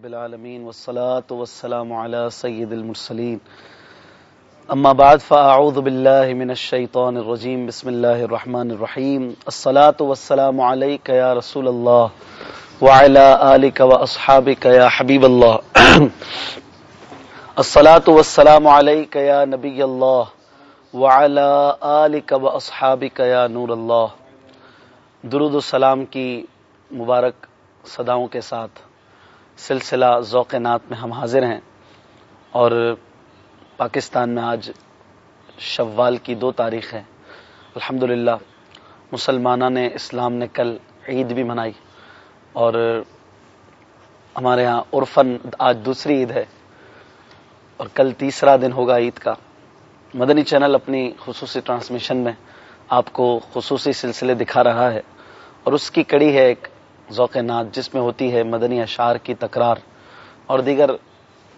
رب العالمين والصلاة والسلام على سيد المرسلين أما بعد فأعوذ بالله من الشيطان الرجيم بسم الله الرحمن الرحيم الصلاة والسلام عليك يا رسول الله وعلى آلك وأصحابك يا حبيب الله الصلاة والسلام عليك يا نبي الله وعلى آلك وأصحابك يا نور الله درود و سلام کی مبارک صداؤں کے ساتھ. سلسلہ ذوق نات میں ہم حاضر ہیں اور پاکستان میں آج شوال کی دو تاریخ ہے۔ الحمد للہ مسلمانہ نے اسلام نے کل عید بھی منائی اور ہمارے ہاں عرفن آج دوسری عید ہے اور کل تیسرا دن ہوگا عید کا۔ مدنی چینل اپنی خصوصی ٹرانسمیشن میں آپ کو خصوصی سلسلے دکھا رہا ہے اور اس کی کڑی ہے ایک ذوق نات جس میں ہوتی ہے مدنی اشعار کی تکرار اور دیگر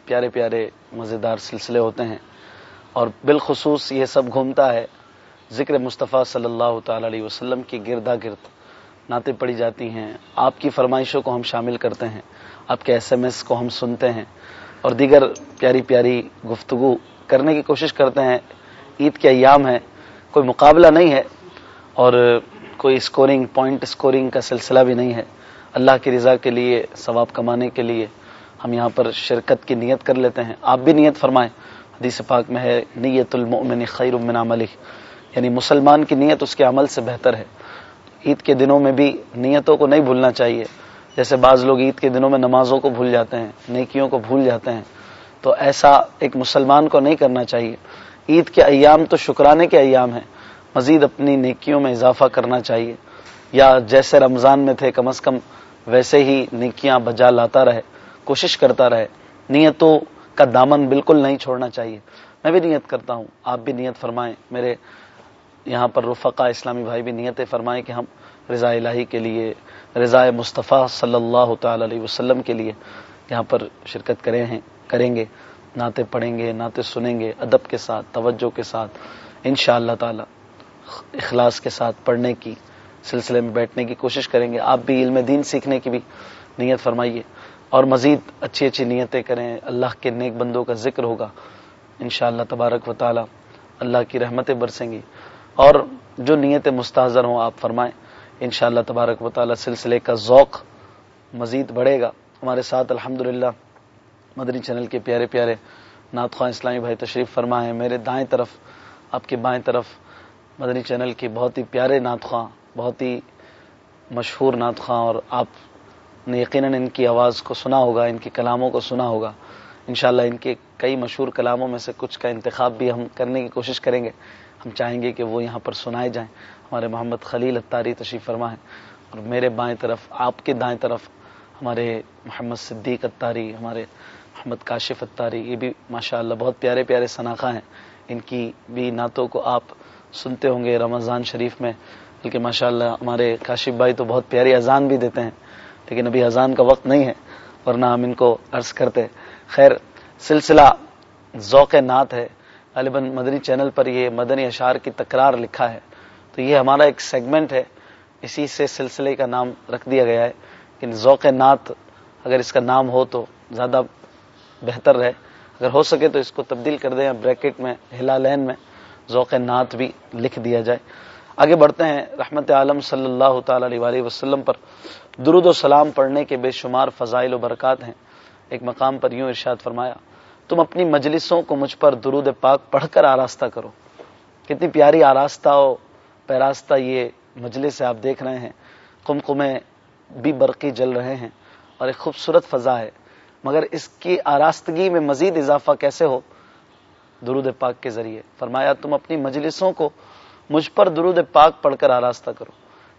پیارے پیارے مزیدار سلسلے ہوتے ہیں اور بالخصوص یہ سب گھومتا ہے ذکر مصطفیٰ صلی اللہ تعالی علیہ وسلم کی گردا گرد نعتیں پڑی جاتی ہیں آپ کی فرمائشوں کو ہم شامل کرتے ہیں آپ کے ایس ایم ایس کو ہم سنتے ہیں اور دیگر پیاری پیاری گفتگو کرنے کی کوشش کرتے ہیں عید کے ایام ہے کوئی مقابلہ نہیں ہے اور کوئی اسکورنگ پوائنٹ اسکورنگ کا سلسلہ بھی نہیں ہے اللہ کی رضا کے لیے، ثواب کمانے کے لیے ہم یہاں پر شرکت کی نیت کر لیتے ہیں۔ آپ بھی نیت فرمائیں۔ حدیث پاک میں ہے، نیت المؤمن خیر من عملی۔ یعنی مسلمان کی نیت اس کے عمل سے بہتر ہے۔ عید کے دنوں میں بھی نیتوں کو نہیں بھولنا چاہیے۔ جیسے بعض لوگ عید کے دنوں میں نمازوں کو بھول جاتے ہیں، نیکیوں کو بھول جاتے ہیں۔ تو ایسا ایک مسلمان کو نہیں کرنا چاہیے۔ عید کے ایام تو شکرانے کے ایام ہیں۔ مزید اپنی نیکیوں میں اضافہ کرنا چاہیے۔ یا جیسے رمضان میں تھے، کم از کم ویسے ہی نیکیاں بجا لاتا رہے، کوشش کرتا رہے۔ نیتوں کا دامن بالکل نہیں چھوڑنا چاہیے۔ میں بھی نیت کرتا ہوں، آپ بھی نیت فرمائیں۔ میرے یہاں پر رفقا اسلامی بھائی بھی نیتیں فرمائیں کہ ہم رضا الہی کے لیے، رضا مصطفیٰ صلی اللہ تعالی علیہ وسلم کے لیے یہاں پر شرکت کریں ہیں، کریں گے۔ نعتیں پڑھیں گے، نعتیں سنیں گے، ادب کے ساتھ، توجہ کے ساتھ ان شاء اللہ تعالی، اخلاص کے ساتھ پڑھنے کی سلسلے میں بیٹھنے کی کوشش کریں گے۔ آپ بھی علم دین سیکھنے کی بھی نیت فرمائیے۔ اور مزید اچھی اچھی نیتیں کریں۔ اللہ کے نیک بندوں کا ذکر ہوگا۔ ان شاء اللہ تبارک و تعالی اللہ کی رحمتیں برسیں گی۔ اور جو نیتیں مستحضر ہوں، آپ فرمائیں۔ ان شاء اللہ تبارک و تعالی سلسلے کا ذوق مزید بڑھے گا۔ ہمارے ساتھ الحمد مدنی چینل کے پیارے پیارے نعت خواہ اسلامی بھائی تشریف فرما ہے۔ میرے دائیں طرف، آپ کے بائیں طرف مدنی چینل کے بہت ہی پیارے نعت خواہ بہت ہی مشہور نعت خواہ اور آپ نے یقیناً ان کی آواز کو سنا ہوگا، ان کی کلاموں کو سنا ہوگا۔ انشاءاللہ ان کے کئی مشہور کلاموں میں سے کچھ کا انتخاب بھی ہم کرنے کی کوشش کریں گے۔ ہم چاہیں گے کہ وہ یہاں پر سنائے جائیں۔ ہمارے محمد خلیل اتاری تشریف فرما ہے اور میرے بائیں طرف، آپ کے دائیں طرف ہمارے محمد صدیق اتاری ہمارے محمد کاشف اتاری یہ بھی ماشاء اللہ بہت پیارے پیارے شناخہ ہیں۔ ان کی بھی نعتوں کو آپ سنتے ہوں گے رمضان شریف میں۔ بلکہ ماشاء اللہ ہمارے کاشف بھائی تو بہت پیاری اذان بھی دیتے ہیں، لیکن ابھی اذان کا وقت نہیں ہے، ورنہ ہم ان کو عرض کرتے۔ خیر، سلسلہ ذوق نعت ہے۔ غالباً مدنی چینل پر یہ مدنی اشعار کی تکرار لکھا ہے۔ تو یہ ہمارا ایک سیگمنٹ ہے۔ اسی سے سلسلے کا نام رکھ دیا گیا ہے۔ کہ ذوق نعت اگر اس کا نام ہو تو زیادہ بہتر رہے اگر ہو سکے تو اس کو تبدیل کر دیں بریکٹ میں ہلا لین میں ذوق نعت بھی لکھ دیا جائے۔ آگے بڑھتے ہیں رحمت عالم صلی اللہ تعالی علیہ وسلم پر۔ درود و سلام پڑھنے کے بے شمار فضائل و برکات ہیں۔ ایک مقام پر یوں ارشاد فرمایا، تم اپنی مجلسوں کو مجھ پر درود پاک پڑھ کر آراستہ کرو۔ کتنی پیاری آراستہ ہو پیراستہ یہ مجلس سے آپ دیکھ رہے ہیں۔ کم بھی برقی جل رہے ہیں اور ایک خوبصورت فضا ہے۔ مگر اس کی آراستگی میں مزید اضافہ کیسے ہو؟ درود پاک کے ذریعے۔ فرمایا، تم اپنی مجلسوں کو مجھ پر درود پاک پڑھ کر آراستہ کرو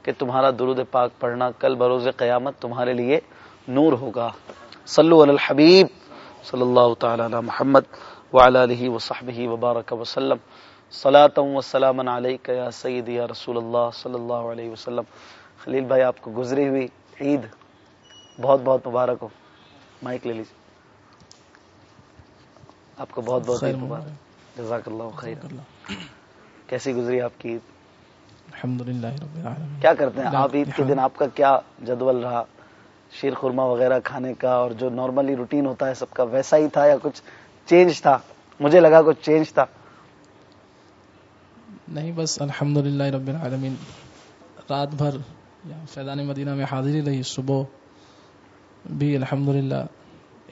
کہ تمہارا درود پاک پڑھنا کل بروز قیامت تمہارے لیے نور ہوگا۔ صلو علی الحبیب صلی اللہ تعالی علی محمد وعلی وصحبہ وبارک وسلم و سلام علیکہ یا سیدی یا رسول اللہ صلی اللہ علیہ وسلم۔ خلیل بھائی آپ کو گزری ہوئی عید بہت بہت مبارک ہو۔ مائک لے لیجیے آپ کو بہت بہت مبارک۔ جزاک اللہ خیر۔ کیسی گزری آپ کی عید؟ الحمد للہ کیا کرتے ہیں؟ آپ عید کے دن آپ کا کیا جدول رہا؟ شیر خورما وغیرہ کھانے کا اور جو نارملی روٹین ہوتا ہے سب کا ویسا ہی تھا یا کچھ چینج تھا؟ مجھے لگا کچھ چینج تھا۔ نہیں بس الحمد رب العالمین۔ رات بھر فیضان مدینہ میں حاضری رہی صبح بھی الحمد للہ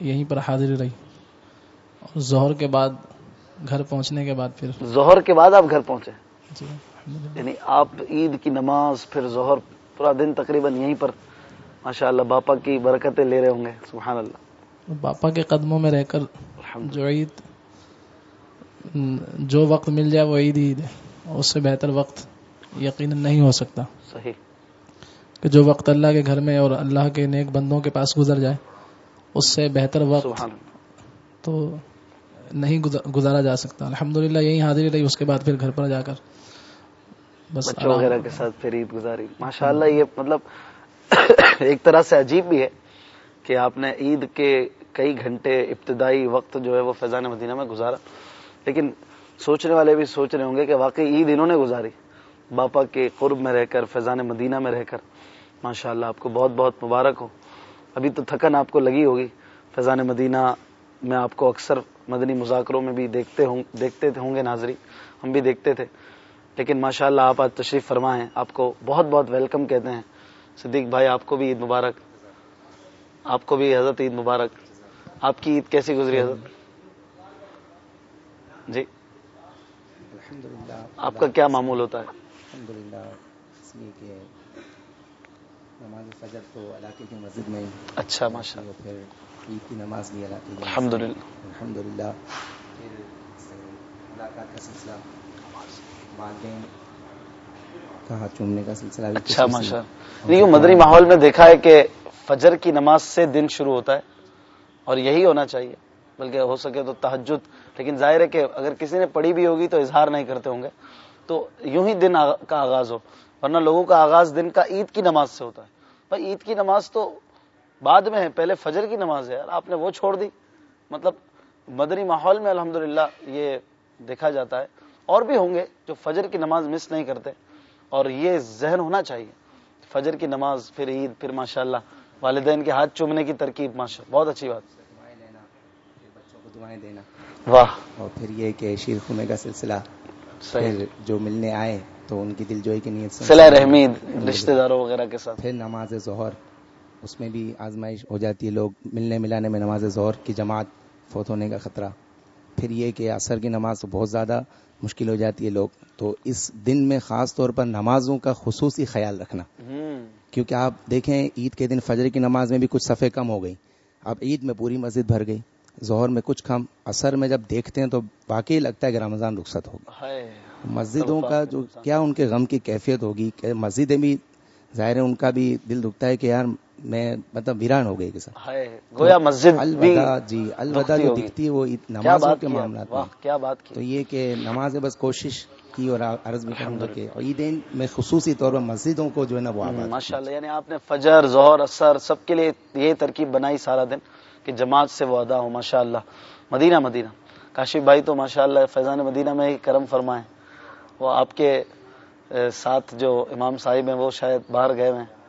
یہیں پر حاضری رہی۔ اور ظہر کے بعد گھر پہنچنے کے بعد پھر ظہر کے بعد آپ گھر پہنچے۔ جی یعنی آپ عید کی نماز پھر ظہر پورا دن تقریباً یہیں پر ماشاء اللہ باپا کی برکتیں لے رہے ہوں گے سبحان اللہ باپا کے قدموں میں رہ کر جو عید جو وقت مل جائے وہ عید عید ہے۔ اس سے بہتر وقت یقیناً نہیں ہو سکتا۔ صحیح۔ کہ جو وقت اللہ کے گھر میں اور اللہ کے نیک بندوں کے پاس گزر جائے اس سے بہتر وقت سبحان تو نہیں گزا- گزارا جا سکتا۔ الحمدللہ یہی حاضری رہی اس کے بعد پھر گھر پر جا کر۔ بس بچوں وغیرہ کے ساتھ پھر عید گزاری۔ ماشاء اللہ یہ مطلب ایک طرح سے عجیب بھی ہے کہ آپ نے عید کے کئی گھنٹے ابتدائی وقت جو ہے وہ فیضان مدینہ میں گزارا۔ لیکن سوچنے والے بھی سوچ رہے ہوں گے کہ واقعی عید انہوں نے گزاری۔ باپا کے قرب میں رہ کر فیضان مدینہ میں رہ کر۔ ماشاء اللہ آپ کو بہت بہت مبارک ہو۔ ابھی تو تھکن آپ کو لگی ہوگی۔ فیضان مدینہ میں آپ کو اکثر مدنی مذاکروں میں بھی دیکھتے ہوں دیکھتے ہوں گے ناظری ہم بھی دیکھتے تھے۔ لیکن ماشاء اللہ آپ آج تشریف فرما ہیں آپ کو بہت بہت ویلکم کہتے ہیں۔ صدیق بھائی آپ کو بھی عید مبارک۔ آپ کو بھی حضرت عید مبارک۔ آپ کی عید کیسی گزری حضرت؟ جی۔ آپ کا کیا معمول ہوتا ہے؟ نماز فجر تو علاقے کی مسجد میں اچھا ماشاء اللہ پھر عید کی نماز بھی علاقے کی مسجد میں۔ الحمدللہ الحمدللہ پھر ملاقات کا سلسلہ والدین کا ہاتھ چومنے کا سلسلہ اچھا ماشاء۔ اللہ مدری ماحول میں دیکھا ہے کہ فجر کی نماز سے دن شروع ہوتا ہے اور یہی ہونا چاہیے بلکہ ہو سکے تو تہجد لیکن ظاہر ہے کہ اگر کسی نے پڑھی بھی ہوگی تو اظہار نہیں کرتے ہوں گے تو یوں ہی دن کا آغاز ہو ورنہ لوگوں کا آغاز دن کا عید کی نماز سے ہوتا ہے بھائی عید کی نماز تو بعد میں ہے پہلے فجر کی نماز ہے آپ نے وہ چھوڑ دی۔ مطلب مدنی ماحول میں الحمدللہ یہ دیکھا جاتا ہے۔ اور بھی ہوں گے جو فجر کی نماز مس نہیں کرتے اور یہ ذہن ہونا چاہیے۔ فجر کی نماز پھر عید پھر ماشاءاللہ والدین کے ہاتھ چومنے کی ترکیب ماشاء بہت اچھی بات۔ دعائیں لینا پھر بچوں کو دعائیں دینا۔ واہ۔ اور پھر یہ کہ شیر خمے کا سلسلہ صحیح۔ پھر جو ملنے آئے تو ان کی دل جوئی کی نیت سے صلح رحمی رشتہ داروں وغیرہ کے ساتھ۔ پھر نماز ظہر۔ اس میں بھی آزمائش ہو جاتی ہے لوگ ملنے ملانے میں نماز ظہر کی جماعت فوت ہونے کا خطرہ۔ پھر یہ کہ عصر کی نماز تو بہت زیادہ مشکل ہو جاتی ہے لوگ۔ تو اس دن میں خاص طور پر نمازوں کا خصوصی خیال رکھنا۔ کیونکہ آپ دیکھیں عید کے دن فجر کی نماز میں بھی کچھ صفحے کم ہو گئی۔ اب عید میں پوری مسجد بھر گئی۔ ظہر میں کچھ کم۔ اثر میں جب دیکھتے ہیں تو واقعی لگتا ہے کہ رمضان رخصت ہوگا۔ مسجدوں کا جو کیا ان کے غم کی کیفیت ہوگی؟ کہ مسجدیں بھی ظاہر ہے ان کا بھی دل دکھتا ہے کہ یار میں مطلب ویران ہو گئی ساتھ ہائے گویا مسجد الوداع جی الوداع جو۔ دکھتی ہے وہ نمازوں بات کے معاملات میں۔ کیا بات تو یہ کہ نماز بس کوشش کی اور عرض بھی کروں گا کہ عیدین میں خصوصی طور پر مسجدوں کو جو ہے نا وہ ماشاء اللہ یعنی آپ نے فجر ظہر اثر سب کے لیے یہ ترکیب بنائی سارا دن کہ جماعت سے وہ ادا ہو ماشاء اللہ مدینہ مدینہ۔ کاشف بھائی تو ماشاء اللہ فیضان مدینہ میں ہی کرم فرمائے۔ وہ آپ کے ساتھ جو امام صاحب ہیں وہ شاید باہر گئے ہوئے ہیں۔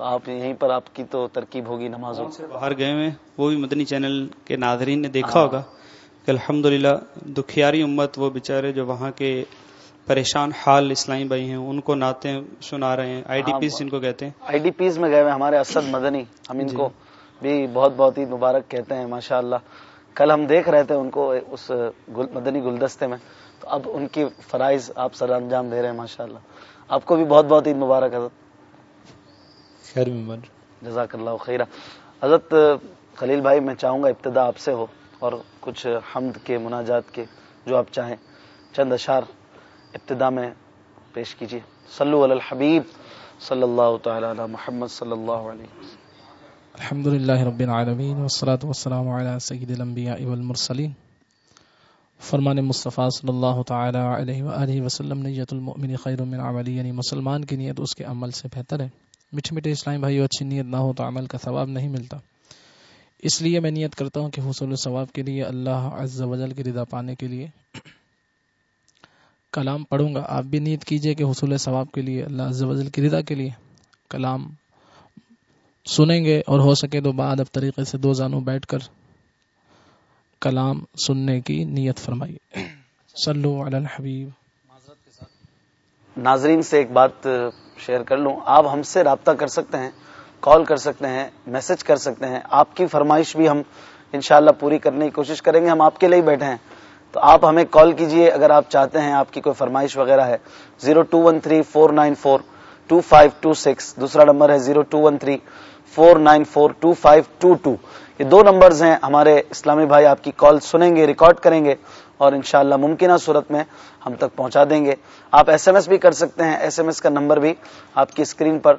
تو آپ یہیں پر آپ کی تو ترکیب ہوگی نمازوں سے باہر گئے ہوئے وہ بھی مدنی چینل کے ناظرین نے دیکھا ہاں۔ ہوگا کہ الحمدللہ دکھیاری امت وہ بیچارے جو وہاں کے پریشان حال اسلامی بھائی ہیں ان کو نعتیں سنا رہے ہیں۔ آئی ڈی ہاں، پیز جن کو کہتے ہیں۔ آئی ڈی پیز میں گئے ہوئے ہمارے اسد مدنی ہم ان جی۔ کو بھی بہت بہت عید مبارک کہتے ہیں ماشاء اللہ کل ہم دیکھ رہے تھے ان کو اس مدنی گلدستے میں تو اب ان کی فرائض آپ سر انجام دے رہے ہیں ماشاء اللہ آپ کو بھی بہت بہت عید مبارک حضرت۔ خیر ممبر جزاک اللہ خیرہ۔ حضرت خلیل بھائی میں چاہوں گا ابتدا آپ سے ہو اور کچھ حمد کے مناجات کے جو آپ چاہیں چند اشار ابتدا میں پیش کیجیے۔ صلو علی الحبیب صلی اللہ تعالی علی محمد صلی اللہ علیہ وسلم۔ الحمد للہ رب العالمین والصلاة والسلام علی سید الانبیاء والمرسلین۔ فرمان مصطفیٰ صلی اللہ تعالی علیہ وآلہ وسلم نیت المؤمن خیر من عملی یعنی مسلمان کی نیت اس کے عمل سے بہتر ہے۔ میٹھے میٹھے اسلامی بھائیو، اچھی نیت نہ ہو تو عمل کا ثواب نہیں ملتا۔ اس لیے میں نیت کرتا ہوں کہ حصول ثواب کے لیے، اللہ عز و جل کی رضا پانے کے لیے کلام پڑھوں گا۔ آپ بھی نیت کیجیے کہ حصول ثواب کے لیے، اللہ عز و جل کی رضا کے لیے کلام سنیں گے اور ہو سکے تو بعد اب طریقے سے دو زانوں بیٹھ کر کلام سننے کی نیت فرمائیے۔ صلو علی الحبیب۔ ناظرین سے ایک بات شیئر کر لوں۔ آپ ہم سے رابطہ کر سکتے ہیں، کال کر سکتے ہیں، میسج کر سکتے ہیں۔ آپ کی فرمائش بھی ہم انشاءاللہ پوری کرنے کی کوشش کریں گے۔ ہم آپ کے لیے بیٹھے ہیں۔ تو آپ ہمیں کال کیجیے اگر آپ چاہتے ہیں۔ آپ کی کوئی فرمائش وغیرہ ہے۔ Zero two one three four nine four two five two six. دوسرا نمبر ہے zero two one three four nine four two five two two. یہ دو نمبرز ہیں۔ ہمارے اسلامی بھائی آپ کی کال سنیں گے، ریکارڈ کریں گے اور انشاءاللہ ممکنہ صورت میں ہم تک پہنچا دیں گے۔ آپ ایس ایم ایس بھی کر سکتے ہیں۔ ایس ایم ایس کا نمبر بھی آپ کی اسکرین پر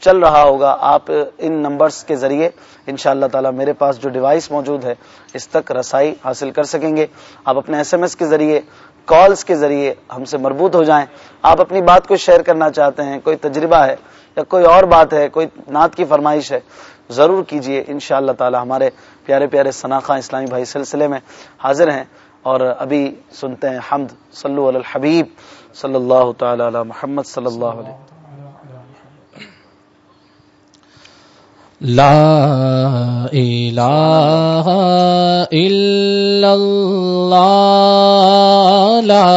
چل رہا ہوگا۔ آپ ان نمبرز کے ذریعے ان شاء اللہ تعالی میرے پاس جو ڈیوائس موجود ہے، اس تک رسائی حاصل کر سکیں گے۔ آپ اپنے ایس ایم ایس کے ذریعے کالز کے ذریعے ہم سے مربوط ہو جائیں۔ آپ اپنی بات کو شیئر کرنا چاہتے ہیں، کوئی تجربہ ہے یا کوئی اور بات ہے، کوئی نعت کی فرمائش ہے، ضرور کیجیے۔ ان شاء اللہ تعالی ہمارے پیارے پیارے سناخہ اسلامی بھائی سلسلے میں حاضر ہیں۔ اور ابھی سنتے ہیں حمد، صلو علی الحبیب صلی اللہ تعالی علی محمد صلی اللہ علیہ لا الہ الا اللہ، لا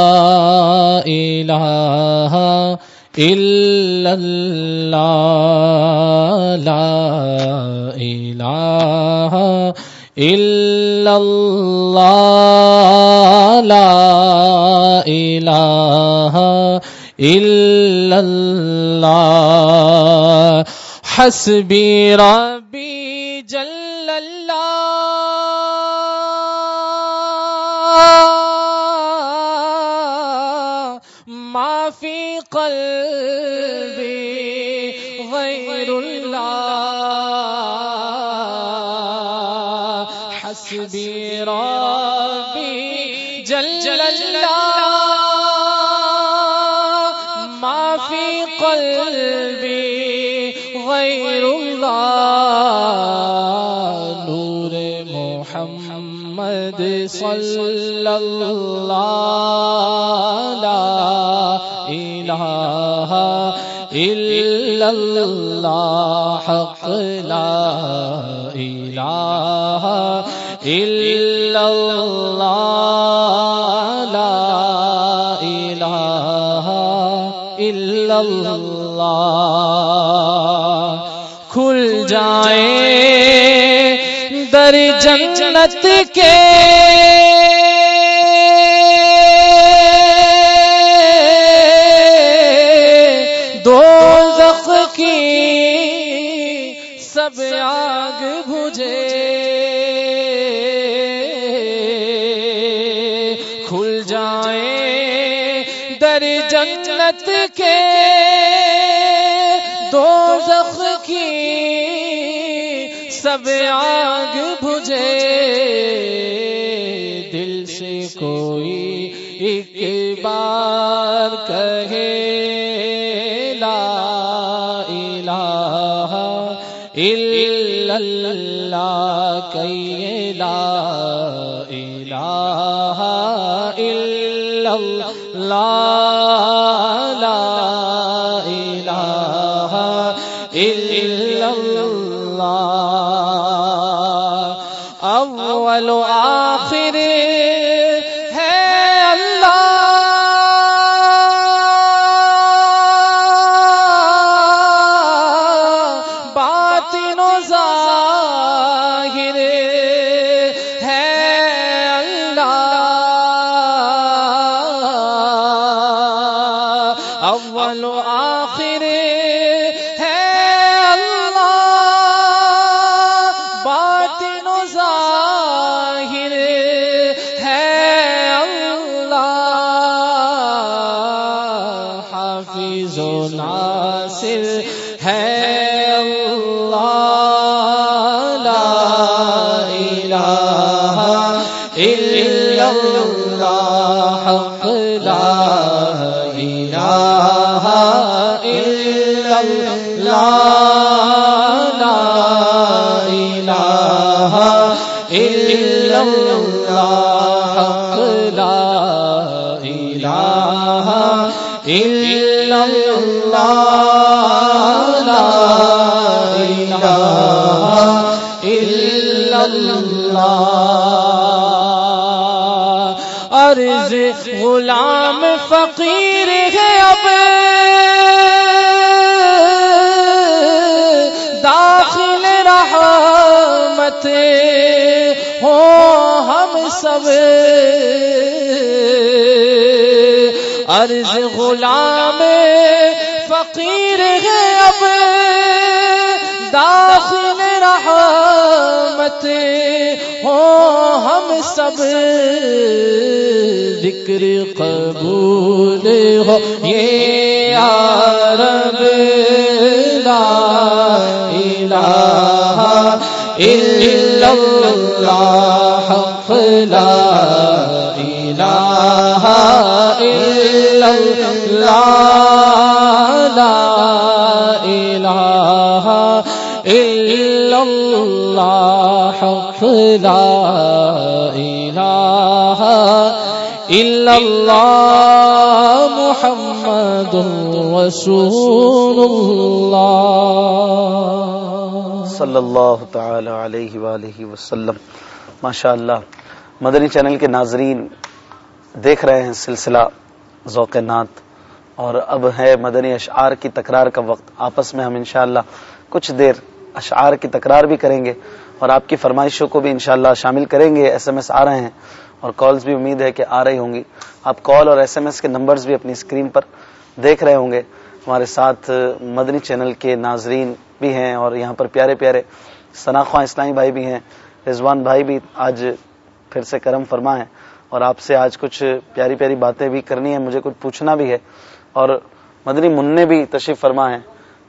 الہ الا اللہ، لا الہ الا اللہ لا الہ الا اللہ حسبی ربی صلی اللہ لا الہ الا اللہ حق لا الہ الا اللہ لا الہ الا اللہ کھل جائیں در جنت کے الا اللہ سب ذکر قبول ہو۔ یہ عرب لا الہ الا اللہ، حق، لا الہ الا اللہ، لا الہ الا اللہ، حق، لا اللہ محمد رسول اللہ صلی اللہ تعالی علیہ وآلہ وسلم. ماشاء اللہ مدنی چینل کے ناظرین دیکھ رہے ہیں سلسلہ ذوق نات اور اب ہے مدنی اشعار کی تکرار کا وقت۔ آپس میں ہم انشاءاللہ کچھ دیر اشعار کی تکرار بھی کریں گے اور آپ کی فرمائشوں کو بھی انشاءاللہ شامل کریں گے۔ ایس ایم ایس آ رہے ہیں۔ اور کالز بھی امید ہے کہ آ رہی ہوں گی۔ آپ کال اور ایس ایم ایس کے نمبرز بھی اپنی اسکرین پر دیکھ رہے ہوں گے۔ ہمارے ساتھ مدنی چینل کے ناظرین بھی ہیں اور یہاں پر پیارے پیارے ثناخواں اسلامی بھائی بھی ہیں۔ رضوان بھائی بھی آج پھر سے کرم فرما ہے اور آپ سے آج کچھ پیاری پیاری باتیں بھی کرنی ہیں، مجھے کچھ پوچھنا بھی ہے۔ اور مدنی منع بھی تشریف فرما ہے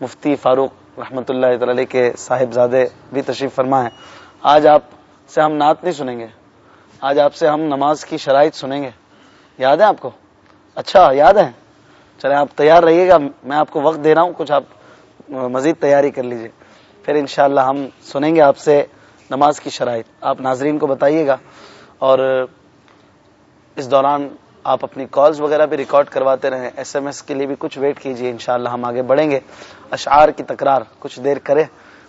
مفتی فاروق رحمۃ اللہ تعالی کے صاحب زادے بھی تشریف فرما ہے آج آپ سے ہم نعت نہیں سنیں گے۔ آج آپ سے ہم نماز کی شرائط سنیں گے۔ یاد ہے آپ کو؟ اچھا یاد ہے؟ چلے آپ تیار رہیے گا۔ میں آپ کو وقت دے رہا ہوں، کچھ آپ مزید تیاری کر لیجیے۔ پھر انشاءاللہ ہم سنیں گے آپ سے نماز کی شرائط۔ آپ ناظرین کو بتائیے گا۔ اور اس دوران آپ اپنی کالز وغیرہ بھی ریکارڈ کرواتے رہیں۔ ایس ایم ایس کے لیے بھی کچھ ویٹ کیجیے انشاءاللہ ہم آگے بڑھیں گے۔ اشعار کی تکرار کچھ دیر کرے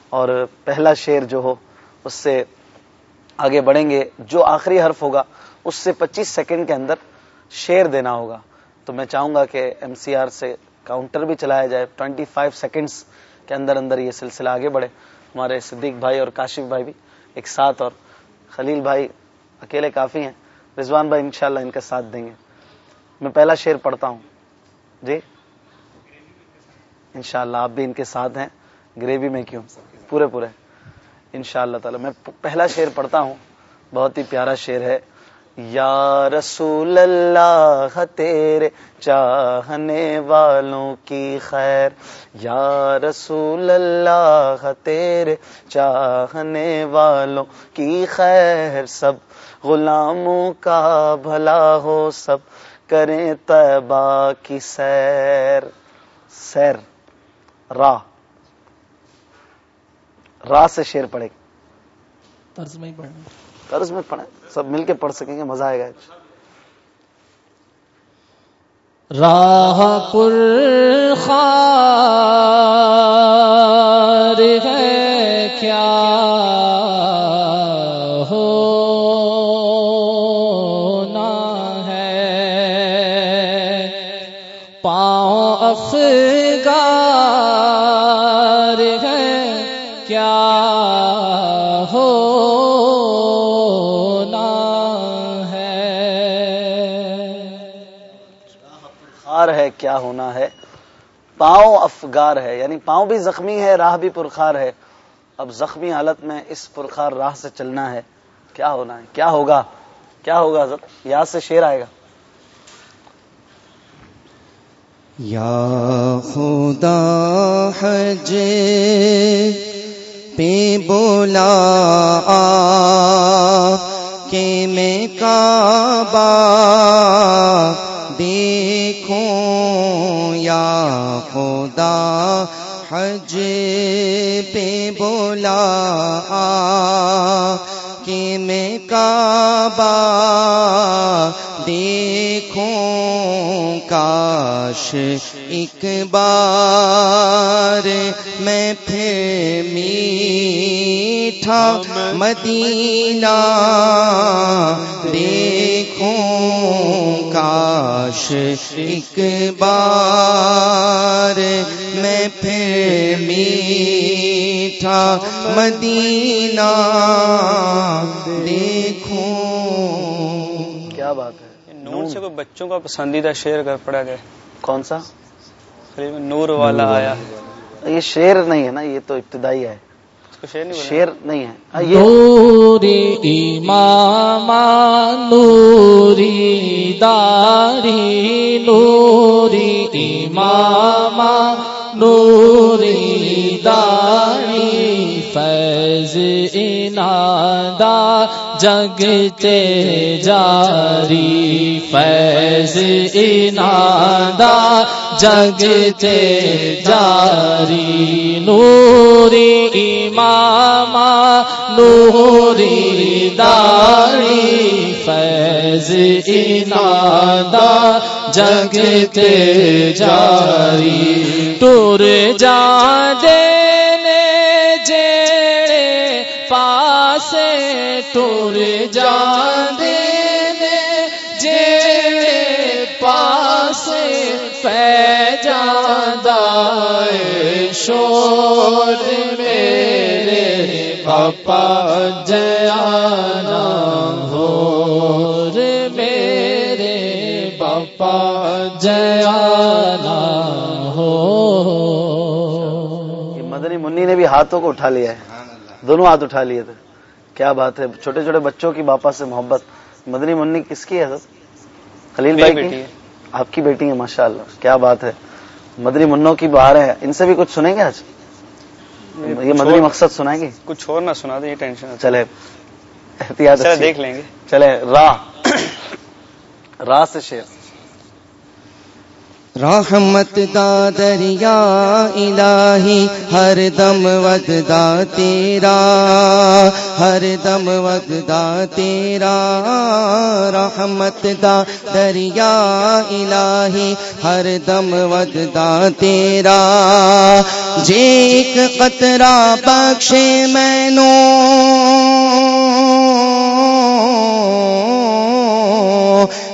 اور پہلا شعر جو ہو، اس سے آگے بڑھیں گے، جو آخری حرف ہوگا، اس سے پچیس سیکنڈ کے اندر شعر دینا ہوگا۔ تو میں چاہوں گا کہ ایم سی آر سے کاؤنٹر بھی چلایا جائے ٹوینٹی فائیو سیکنڈس کے اندر اندر یہ سلسلہ آگے بڑھے۔ ہمارے صدیق بھائی اور کاشف بھائی بھی ایک ساتھ اور خلیل بھائی اکیلے کافی ہیں۔ رضوان بھائی انشاءاللہ ان کا ساتھ دیں گے۔ میں پہلا شعر پڑھتا ہوں۔ جی؟ انشاءاللہ آپ بھی ان کے ساتھ ہیں۔ گریوی میں کیوں؟ پورے پورے۔ انشاءاللہ تعالی میں پہلا شعر پڑھتا ہوں۔ بہت ہی پیارا شعر ہے۔ یا رسول اللہ، تیرے چاہنے والوں کی خیر۔ یا رسول اللہ، تیرے چاہنے والوں کی خیر۔ سب غلاموں کا بھلا ہو، سب کریں طیبہ کی سیر۔ سیر را را سے شیر پڑے طرز میں ہی پڑھنا طرز میں پڑھیں سب مل کے پڑھ سکیں گے مزہ آئے گا۔ راہ پر خار ہے کیا؟ کیا ہونا ہے؟ پاؤں افگار ہے یعنی پاؤں بھی زخمی ہے، راہ بھی پرخار ہے۔ اب زخمی حالت میں اس پرخار راہ سے چلنا ہے۔ کیا ہونا ہے؟ کیا ہوگا؟ کیا ہوگا ذرا یاد سے شیر آئے گا۔ یا خدا حج پہ بولا کہ میں کعبہ دیکھوں یا خدا حج پہ بولا آ کہ میں کعبہ دیکھوں، کاش ایک بار میں پھر میٹھا مدینہ دیکھوں۔ کاش ایک بار میں پھر میٹھا مدینہ دیکھوں۔ کیا بات ہے؟ نور سے کوئی بچوں کا پسندیدہ شعر اگر پڑھا جائے کون سا؟ نور والا آیا۔ یہ شعر نہیں ہے نا یہ تو ابتدائی ہے۔ شعر نہیں ہے۔ نوری امام نوری داری نوری امام نوری داری فیض انادا جگتے جاری فیض انادا جگتے جاری نوری امام نوری داری فیض انادا جگتے جاری۔ ٹور جا دینے جیڑے پاسے ٹور جا پاپا جانا ہو رے میرے پاپا جانا ہو۔ یہ مدنی منی نے بھی ہاتھوں کو اٹھا لیا ہے۔ دونوں ہاتھ اٹھا لیے تھے۔ کیا بات ہے؟ چھوٹے چھوٹے بچوں کی باپا سے محبت۔ مدنی منی کس کی ہے سر خلیل بھائی بیٹی کی؟ ہے آپ کی بیٹی ہے ماشاء اللہ کیا بات ہے؟ مدنی منوں کی بہار ہے۔ ان سے بھی کچھ سنیں گے آج؟ یہ مدنی مقصد سنائیں گے؟ کچھ اور نہ سنا دے یہ ٹینشن چلے احتیاط۔ دیکھ لیں گے۔ چلے راہ۔ راہ سے شیر رحمت دا دریا الہی، ہر دم وددا تیرا، ہر دم وددا تیرا، رحمت دا دریا الہی، ہر دم وددا تیرا۔ جے ایک قطرہ بخشے مینو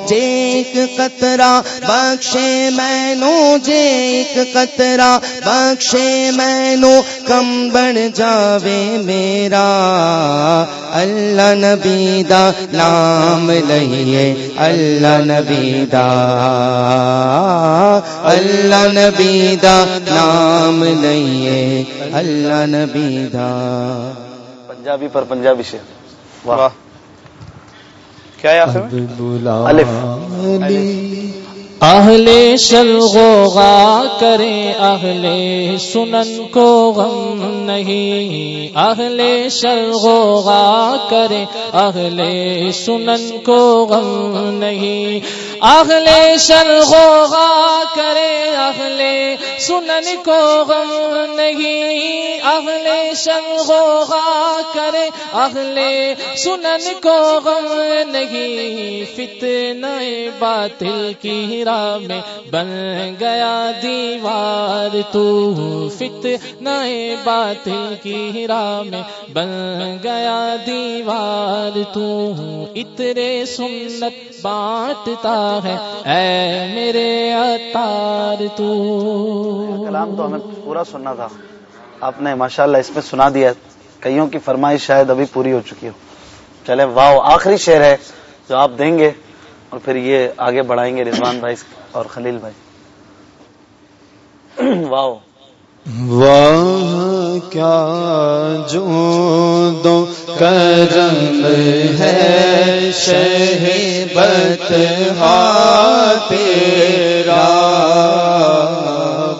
جے ایک قطرہ بخشے مینو جے ایک قطرہ بخشے مینو، کم بن جاوے میرا۔ اللہ نبی دا نام لئیے، اللہ نبی دا۔ اللہ نبی دا نام لئیے، اللہ نبی دا۔ پنجابی پر پنجابی شیر واہ۔ کیا ہے آخر میں؟ الف۔ اہل شلغوغا کریں اہل سنن کو غم نہیں۔ اہل شلغوغا کریں اہل سنن کو غم نہیں۔ اہل شلغوغا کریں اہل سنن کو غم نہیں۔ اہل شلغوغا کریں اہل سنن کو غم نہیں۔ فتنہ باطل کی راہ میں بن گیا دیوار۔ تو فتنہ باطل کی راہ میں بن گیا دیوار۔ تو اترے سنت بانٹتا ہے۔ اے میرے اتار تو۔ کلام تو ہمیں پورا سننا تھا۔ آپ نے ماشاءاللہ اس میں سنا دیا کئیوں کی فرمائش شاید ابھی پوری ہو چکی ہو۔ چلے واہ آخری شعر ہے جو آپ دیں گے اور پھر یہ آگے بڑھائیں گے رضوان بھائی اور خلیل بھائی۔ واہ واہ کیا جو دو کرم ہے؟ شہبت تیرا۔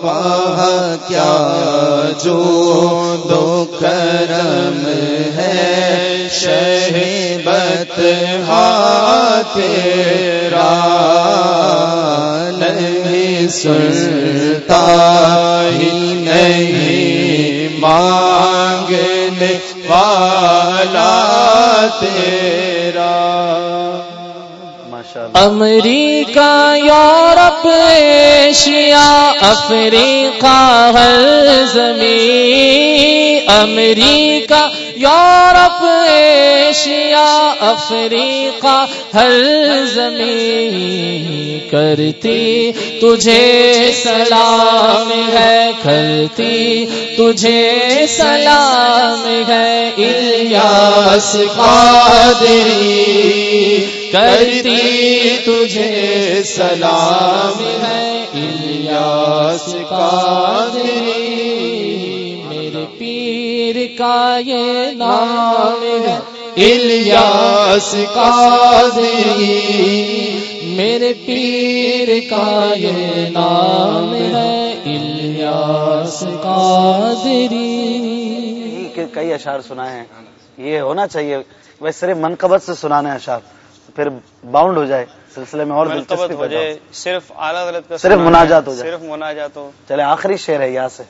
واہ کیا جو دو کرم ہے؟ شہبت تیرا۔ سنتا ہی نہیں مانگنے والا تیرا۔ امریکہ، یورپ، ایشیا، افریقہ، ہر زمین۔ امریکہ، یورپ، ایشیا، افریقہ، ہر زمین کرتی۔ تجھے سلام ہے، کرتی۔ تجھے سلام ہے، الیاس قادری۔ کرتی تجھے سلام ہے الیاس قادری میرے پیر کا یہ نام ہے الیاس قادری میرے پیر کا یہ نام ہے الیاس قادری کئی اشعار سنائے ہیں۔ یہ ہونا چاہیے۔ ویسے منقبت سے سنانا ہے اشعار۔ پھر باؤنڈ ہو جائے سلسلے میں اور دلچسپی ہو۔ جائے صرف اعلیٰ حضرت کا صرف مناجات ہو جائے۔ صرف مناجات ہو۔ چلے آخری شعر ہے یہاں سے۔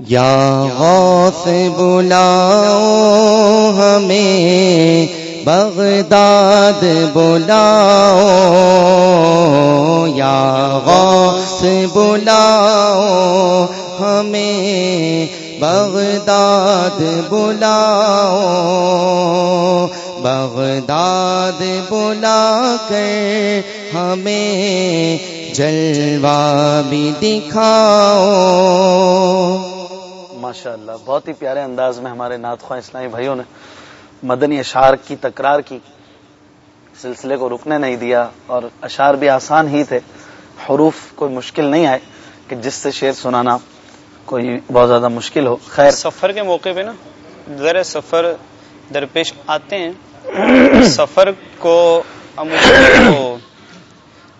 یا غوث بلاؤ ہمیں بغداد بلاؤ۔ یا غوث بلاؤ ہمیں بغداد بلاؤ، بغداد بلا کر ہمیں جلوہ بھی دکھاؤ۔ ماشاء اللہ بہت ہی پیارے انداز میں ہمارے ناتخواں اسلامی بھائیوں نے مدنی اشعار کی تکرار کی۔ سلسلے کو رکنے نہیں دیا اور اشعار بھی آسان ہی تھے۔ حروف کوئی مشکل نہیں آئے کہ جس سے شعر سنانا۔ کوئی بہت زیادہ مشکل ہو۔ خیر۔ سفر کے موقع پہ نا، ذرا سفر درپیش آتے ہیں۔ سفر کو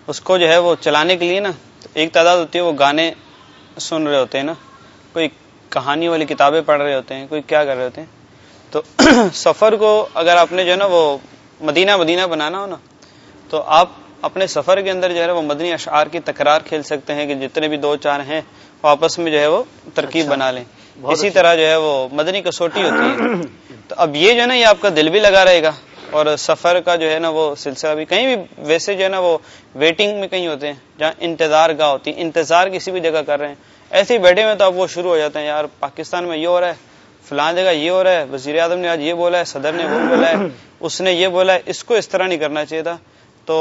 اس کو جو ہے وہ چلانے کے لیے نا، ایک تعداد ہوتی ہے وہ گانے سن رہے ہوتے ہیں نا۔ کوئی کہانی والی کتابیں پڑھ رہے ہوتے ہیں، کوئی کیا کر رہے ہوتے ہیں۔ تو سفر کو اگر آپ نے جو ہے نا وہ مدینہ مدینہ بنانا ہو نا، تو آپ اپنے سفر کے اندر جو ہے وہ مدنی اشعار کی تکرار کھیل سکتے ہیں کہ جتنے بھی دو چار ہیں وہ آپس میں جو ہے وہ ترکیب اچھا۔ بنا لیں اسی اچھا۔ طرح جو ہے وہ مدنی کسوٹی ہوتی ہے تو اب یہ جو ہے نا یہ آپ کا دل بھی لگا رہے گا اور سفر کا جو ہے نا وہ سلسلہ بھی کہیں بھی ویسے جو ہے نا وہ ویٹنگ میں کہیں ہوتے ہیں جہاں انتظار گاہ ہوتی ہے انتظار کسی بھی جگہ کر رہے ہیں ایسے ہی بیٹھے ہوئے تو اب وہ شروع ہو جاتے ہیں یار پاکستان میں یہ ہو رہا ہے فلان جگہ یہ ہو رہا ہے وزیر اعظم نے آج یہ بولا ہے صدر نے وہ بولا ہے اس نے یہ بولا ہے اس کو اس طرح نہیں کرنا چاہیے تھا تو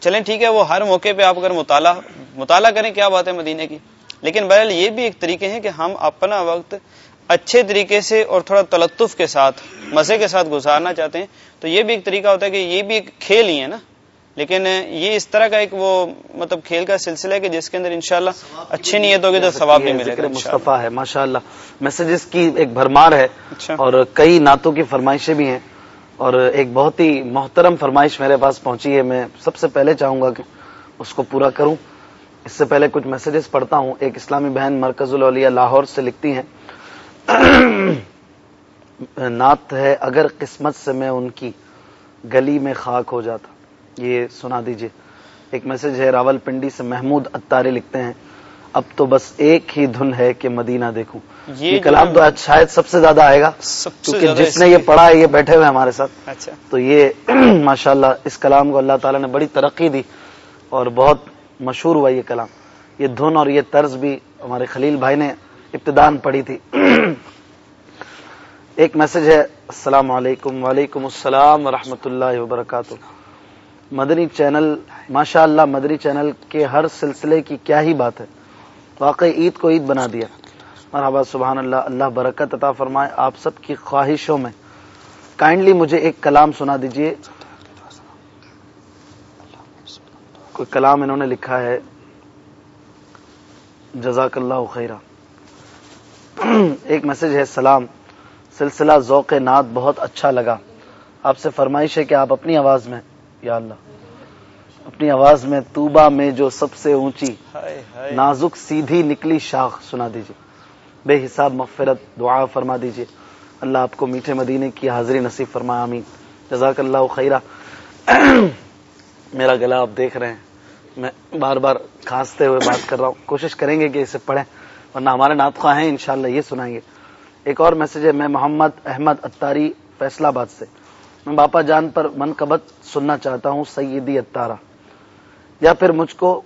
چلیں ٹھیک ہے وہ ہر موقع پہ آپ اگر مطالعہ مطالعہ کریں کیا بات ہے مدینے کی؟ لیکن بہرحال یہ بھی ایک طریقے ہیں کہ ہم اپنا وقت اچھے طریقے سے اور تھوڑا تلطف کے ساتھ مزے کے ساتھ گزارنا چاہتے ہیں۔ تو یہ بھی ایک طریقہ ہوتا ہے کہ یہ بھی ایک کھیل ہی ہے نا۔ لیکن یہ اس طرح کا ایک وہ مطلب کھیل کا سلسلہ ہے کہ جس کے اندر انشاءاللہ اچھی نیت ہوگی تو ثواب نہیں ملے گا مصطفیٰ ہے ماشاء اللہ میسجز کی ایک بھرمار ہے اچھا۔ اور کئی نعتوں کی فرمائشیں بھی ہیں۔ اور ایک بہت ہی محترم فرمائش میرے پاس پہنچی ہے، میں سب سے پہلے چاہوں گا کہ اس کو پورا کروں۔ اس سے پہلے کچھ میسجز پڑھتا ہوں۔ ایک اسلامی بہن مرکز الولیا لاہور سے لکھتی ہیں، نعت ہے اگر قسمت سے میں ان کی گلی میں خاک ہو جاتا۔ یہ سنا دیجیے۔ ایک میسج ہے راول پنڈی سے محمود اتارے لکھتے ہیں اب تو بس ایک ہی دھن ہے کہ مدینہ دیکھوں۔ یہ کلام تو شاید سب سے زیادہ آئے گا کیونکہ جس نے یہ پڑھا ہے یہ بیٹھے ہوئے ہمارے ساتھ۔ اچھا۔ تو یہ ماشاءاللہ اس کلام کو اللہ تعالیٰ نے بڑی ترقی دی اور بہت مشہور ہوا یہ کلام۔ یہ دھن اور یہ طرز بھی ہمارے خلیل بھائی نے ابتدان پڑھی تھی۔ ایک میسج ہے السلام علیکم وعلیکم السلام ورحمۃ اللہ وبرکاتہ۔ مدنی چینل ماشاء اللہ مدنی چینل کے ہر سلسلے کی کیا ہی بات ہے۔ واقعی عید کو عید بنا دیا۔ مرحبا، سبحان اللہ اللہ برکت عطا فرمائے۔ آپ سب کی خواہشوں میں۔ کائنڈلی مجھے ایک کلام سنا دیجیے۔ کوئی کلام انہوں نے لکھا ہے۔ جزاک اللہ خیرہ ایک میسج ہے، سلام۔ سلسلہ ذوق نعت بہت اچھا لگا۔ آپ سے فرمائش ہے کہ آپ اپنی آواز میں۔ یا اللہ۔ اپنی آواز میں توبہ میں جو سب سے اونچی نازک سیدھی نکلی شاخ سنا دیجیے بے حساب مغفرت دعا فرما دیجیے اللہ آپ کو میٹھے مدینے کی حاضری نصیب فرما امین جزاک اللہ خیرہ۔ میرا گلا آپ دیکھ رہے ہیں۔ میں بار بار کھانستے ہوئے بات کر رہا ہوں۔ کوشش کریں گے کہ اسے پڑھیں ورنہ ہمارے ناطخواہ ہیں انشاءاللہ یہ سنائیں گے۔ ایک اور میسج ہے میں محمد احمد اتاری فیصلہ آباد سے۔ میں باپا جان پر منقبت سننا چاہتا ہوں سیدی اتارا یا پھر مجھ کو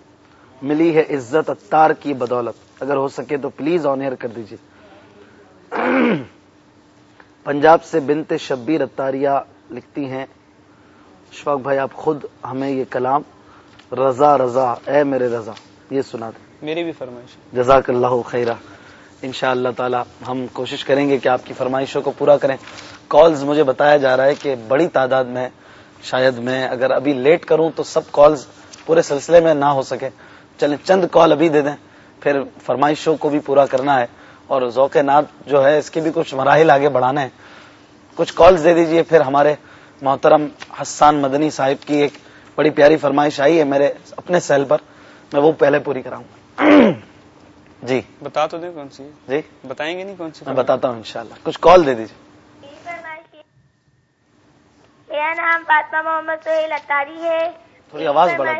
ملی ہے عزت اتار کی بدولت۔ اگر ہو سکے تو پلیز آن ایئر کر دیجیے پنجاب سے بنت شبیر اتاریہ لکھتی ہیں شفاق بھائی آپ خود ہمیں یہ کلام رضا رضا اے میرے رضا یہ سنا دیں۔ میری بھی فرمائش جزاک اللہ خیرہ۔ ان شاء اللہ تعالی ہم کوشش کریں گے کہ آپ کی فرمائشوں کو پورا کریں۔ کالز مجھے بتایا جا رہا ہے کہ بڑی تعداد میں شاید میں اگر ابھی لیٹ کروں تو سب کالز پورے سلسلے میں نہ ہو سکے۔ چلیں چند کال ابھی دے دیں۔ پھر فرمائشوں کو بھی پورا کرنا ہے۔ اور ذوق نات جو ہے اس کے بھی کچھ مراحل آگے بڑھانے ہیں۔ کچھ کالز دے دیجیے۔ پھر ہمارے محترم حسان مدنی صاحب کی ایک بڑی پیاری فرمائش آئی ہے میرے اپنے سیل پر۔ میں وہ پہلے پوری کراؤں گا۔ جی۔ بتا تو دیں کون سی جی۔ بتائیں گے نہیں کون سی میں بتاتا ہوں انشاءاللہ۔ کچھ کال دے دیجیے میرا نام فاطمہ محمد سہیل اتاری ہے۔ تھوڑی آواز بڑھا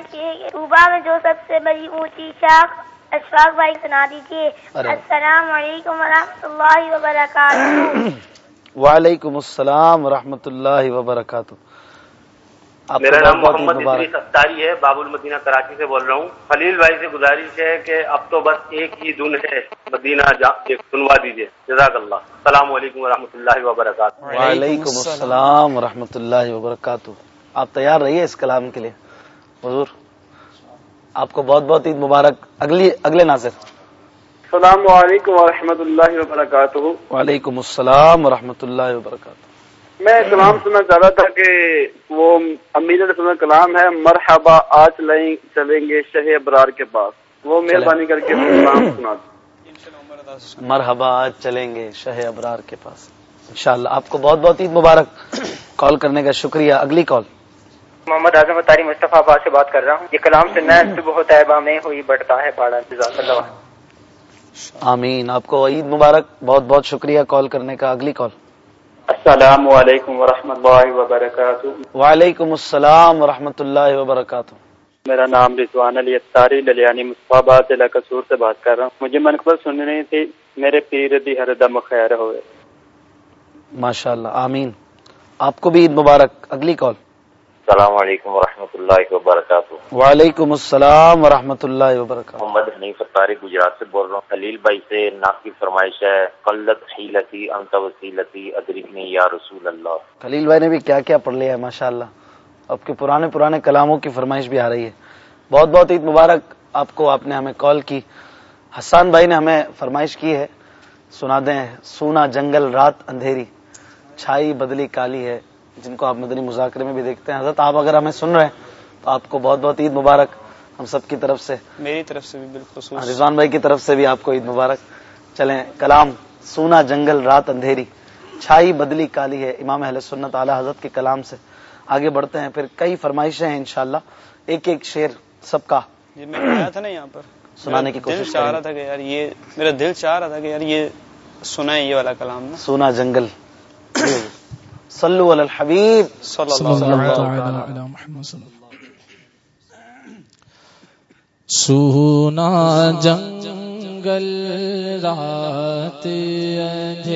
صوبہ میں جو سب سے بڑی اونچی شاخ اشفاق بھائی سنا دیجیے۔ السلام علیکم ورحمۃ اللہ وبرکاتہ۔ وعلیکم السلام ورحمۃ اللہ وبرکاتہ۔ میرا نام محمد ادریس اختاری ہے باب المدینہ کراچی سے بول رہا ہوں۔ خلیل بھائی سے گزارش ہے کہ اب تو بس ایک ہی دن ہے مدینہ جا ایک سنوا دیجیے جزاک اللہ۔ السلام علیکم ورحمۃ اللہ وبرکاتہ۔ وعلیکم السلام ورحمۃ اللہ وبرکاتہ۔ آپ تیار رہیے اس کلام کے لیے؟ حضور آپ کو بہت بہت عید مبارک. اگلی اگلے ناظر. السلام علیکم ورحمۃ اللہ وبرکاتہ. وعلیکم السلام ورحمۃ اللہ وبرکاتہ. میں کلام سننا چاہ رہا تھا کہ وہ امیر رسول کلام ہے مرحبا آج لیں چلیں گے شہ ابرار کے پاس. وہ مہربانی کر کے کلام سنا مرحبا آج چلیں گے شہ ابرار کے پاس. انشاءاللہ آپ کو بہت بہت عید مبارک. کال کرنے کا شکریہ. اگلی کال. محمد اعظم اتاری مصطفیٰ آباد سے بات کر رہا ہوں۔ یہ کلام سے میں صبح طیبہ میں ہوئی بڑھتا ہے باڑا۔ جزاک اللہ۔ آمین۔ آپ کو عید مبارک۔ بہت بہت شکریہ کال کرنے کا۔ اگلی کال۔ السلام علیکم ورحمۃ اللہ وبرکاتہ۔ وعلیکم السلام ورحمۃ اللہ وبرکاتہ۔ میرا نام رضوان علی اتاری للیانی مصطفیٰ آباد ضلع قصور سے بات کر رہا ہوں۔ مجھے منقبت سننی تھی۔ میرے پیر دی ہر دم خیر ہوئے۔ ماشاء اللہ آمین۔ آپ کو بھی عید مبارک۔ اگلی کال۔ السلام علیکم ورحمۃ اللہ وبرکاتہ۔ وعلیکم السلام ورحمۃ اللہ وبرکاتہ۔ محمد حنیف اتاری گجرات سے بول رہا ہوں۔ خلیل بھائی سے ناک کی فرمائش ہے۔ قلت حیلتی انت وسیلتی ادرکنی یا رسول اللہ۔ خلیل بھائی نے بھی کیا کیا پڑھ لیا ہے ماشاء اللہ آپ کے پرانے پرانے کلاموں کی فرمائش بھی آ رہی ہے۔ بہت بہت عید مبارک آپ کو آپ نے ہمیں کال کی۔ حسان بھائی نے ہمیں فرمائش کی ہے۔ سنا دیں سونا جنگل رات اندھیری چھائی بدلی کالی ہے۔ جن کو آپ مدنی مذاکرے میں بھی دیکھتے ہیں۔ حضرت آپ اگر ہمیں سن رہے ہیں تو آپ کو بہت بہت عید مبارک۔ ہم سب کی طرف سے۔ میری طرف سے بھی بالخصوص۔ رضوان بھائی کی طرف سے بھی آپ کو عید مبارک۔ چلیں کلام سونا جنگل رات اندھیری۔ چھائی بدلی کالی ہے امام اہل سنت اعلی حضرت کے کلام سے۔ آگے بڑھتے ہیں پھر کئی فرمائشیں ہیں انشاءاللہ۔ ایک ایک شعر سب کا۔ میں آیا تھا نا یہاں پر۔ سنانے کی کوشش چاہ رہا تھا کہ یار یہ میرا دل چاہ رہا تھا کہ یار یہ سنا یہ والا کلام نا۔ سونا جنگل۔ صلو علی الحبیب صلی اللہ علیہ سونا جنگل رات اندھیری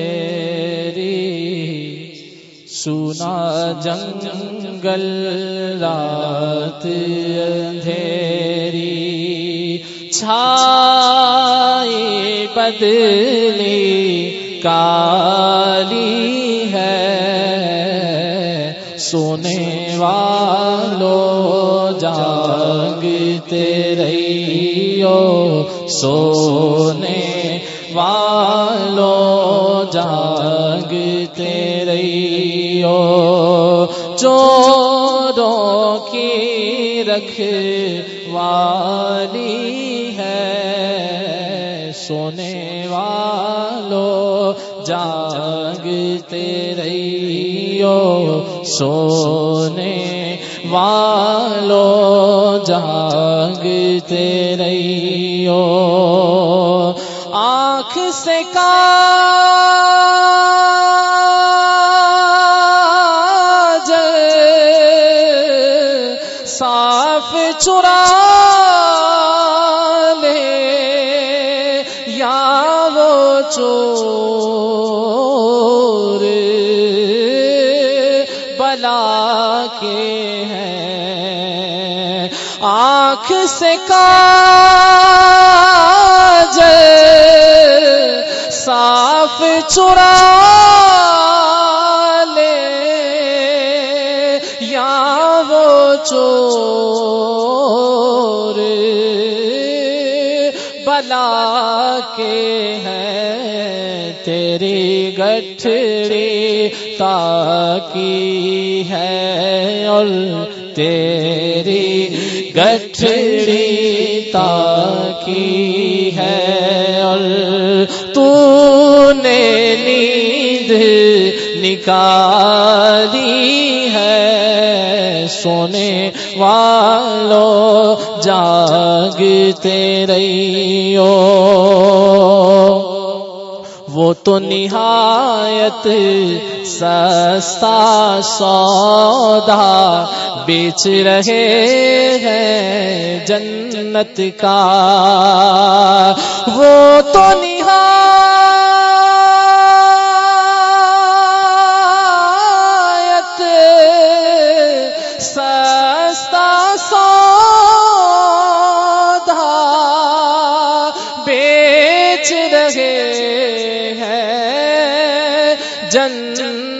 سونا جنگل رات اندھیری چھائی بدلی کالی سونے والو جاگتے رہیو۔ سونے والو جاگتے رہیو۔ چوروں کی رکھ سونے والو جاگتے چرا لے۔ یا وہ چور بلا کے ہیں تیری گٹھڑی تاکی ہے اور تیری گٹھڑی تاکی نے نیند نکالی ہے سونے والو جاگتے رہیو۔ وہ تو نہایت سستا سودا بیچ رہے ہیں جنت کا۔ وہ تو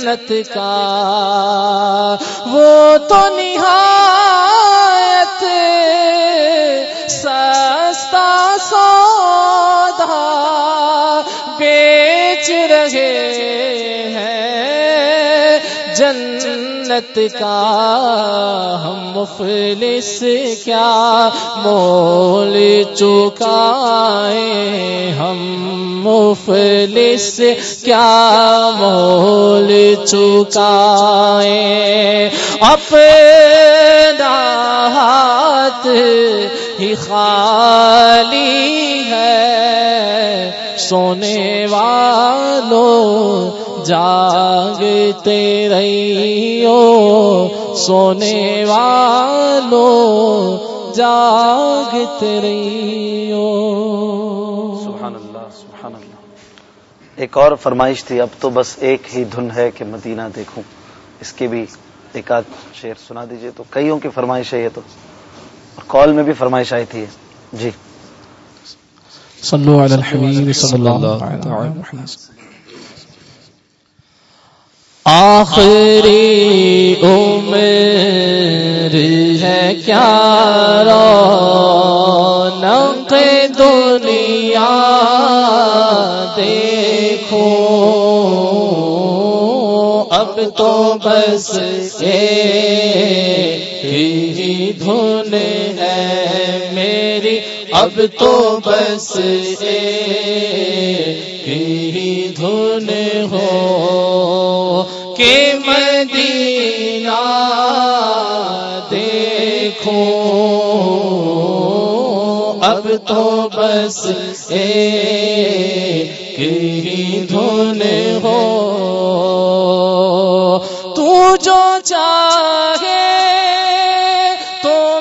جنت کا۔ وہ تو نہایت سستا سودا بیچ رہے۔ جنت کا ہم مفلس کیا مول چکائے ہم مفلس کیا مول چکائے اپنا ہاتھ ہی خالی ہے سونے والوں جاگتے رہیو سونے والوں جاگتے رہیو۔ سبحان اللہ سبحان اللہ۔ ایک اور فرمائش تھی اب تو بس ایک ہی دھن ہے کہ مدینہ دیکھوں۔ اس کی بھی ایک آدھ شعر سنا دیجیے تو کئیوں کی فرمائش ہے یہ تو۔ اور کال میں بھی فرمائش آئی تھی۔ جی۔ صلو علی الحبیب صلی اللہ علیہ وسلم۔ آخری عمر ہے کیا رونق دنیا دیکھو؟ اب تو بس ایک ہی دھن ہے میری، اب تو بس ایک تو بس ایک ہی دھن ہو۔ تو جو چاہے تو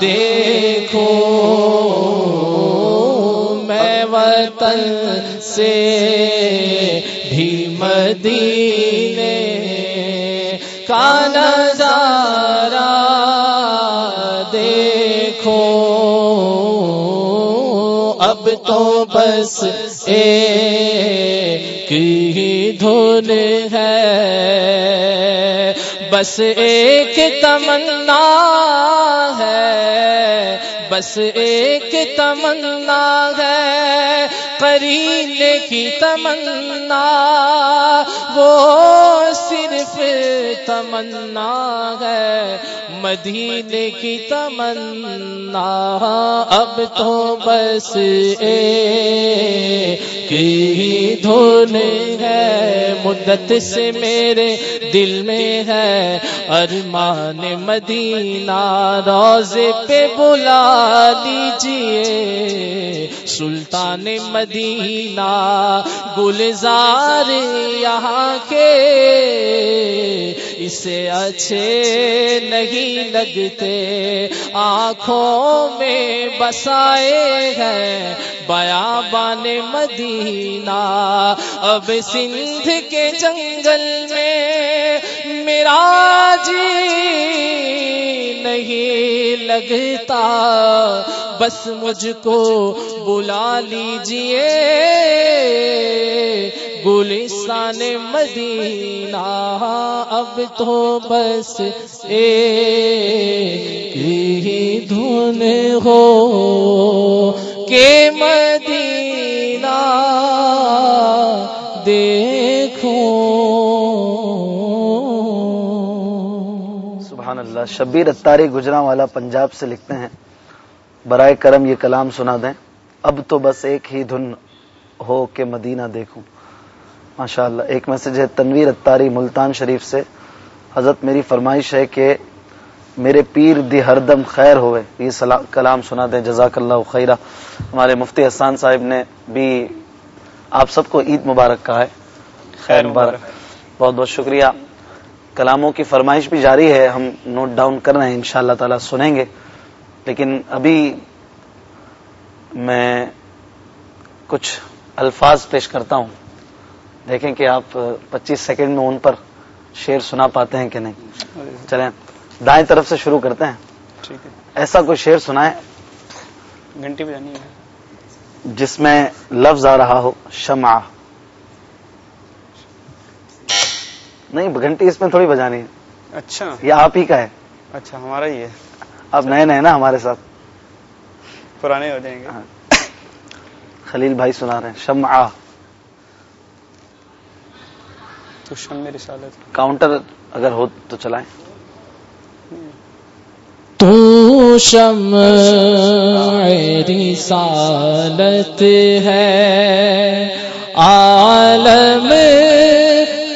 دیکھو، میں وطن سے بھی مدینے کا نظارہ دیکھو۔ اب تو بس ایک ہی دھن ہے۔ بس ایک تمنا بس ایک تمنا ہے کرینے کی تمنا وہ صرف تمنا ہے۔ مدینے کی تمنا، اب تو بس ایک کی دھن ہے، مدت سے میرے دل میں ہے۔ ارمان مدینہ روزے پہ بلا دیجیے سلطان مدینہ، گلزار یہاں کے۔ اسے اچھے نہیں لگتے آنکھوں میں بسائے ہیں بیا بان مدینہ۔ اب سندھ کے جنگل میں میرا جی نہیں لگتا۔ بس مجھ کو بلا لیجیے۔ گلستان مدینہ، اب تو بس ایک ہی دھن ہو۔ شبیر اتاری گجرا والا پنجاب سے لکھتے ہیں برائے کرم یہ کلام سنا دیں۔ اب تو بس ایک ہی دھن ہو کہ مدینہ دیکھوں۔ ماشاء اللہ ایک میسج ہے تنویر اتاری ملتان شریف سے۔ حضرت میری فرمائش ہے کہ میرے پیر دی ہر دم خیر ہوئے۔ یہ کلام سنا دیں۔ جزاک اللہ خیرہ۔ ہمارے مفتی حسان صاحب نے بھی آپ سب کو عید مبارک کہا ہے۔ خیر مبارک۔ بہت بہت شکریہ۔ کلاموں کی فرمائش بھی جاری ہے ہم نوٹ ڈاؤن کر رہے ہیں ان شاء اللہ تعالی سنیں گے۔ لیکن ابھی میں کچھ الفاظ پیش کرتا ہوں۔ دیکھیں کہ آپ پچیس سیکنڈ میں ان پر شعر سنا پاتے ہیں کہ نہیں۔ چلیں دائیں طرف سے شروع کرتے ہیں۔ ایسا کوئی شعر سنائے گھنٹی بجانی ہے۔ جس میں لفظ آ رہا ہو شمع نہیں گھنٹی اس میں تھوڑی بجانی ہے۔ اچھا۔ یہ آپ ہی کا ہے۔ اچھا ہمارا ہی ہے۔ آپ نئے نئے نا ہمارے ساتھ۔ پرانے ہو جائیں گے۔ ہاں۔ خلیل بھائی سنا رہے ہیں شمع تو شم میں رسالت۔ کاؤنٹر اگر ہو تو چلائیں۔ تو شم رسالت ہے عالم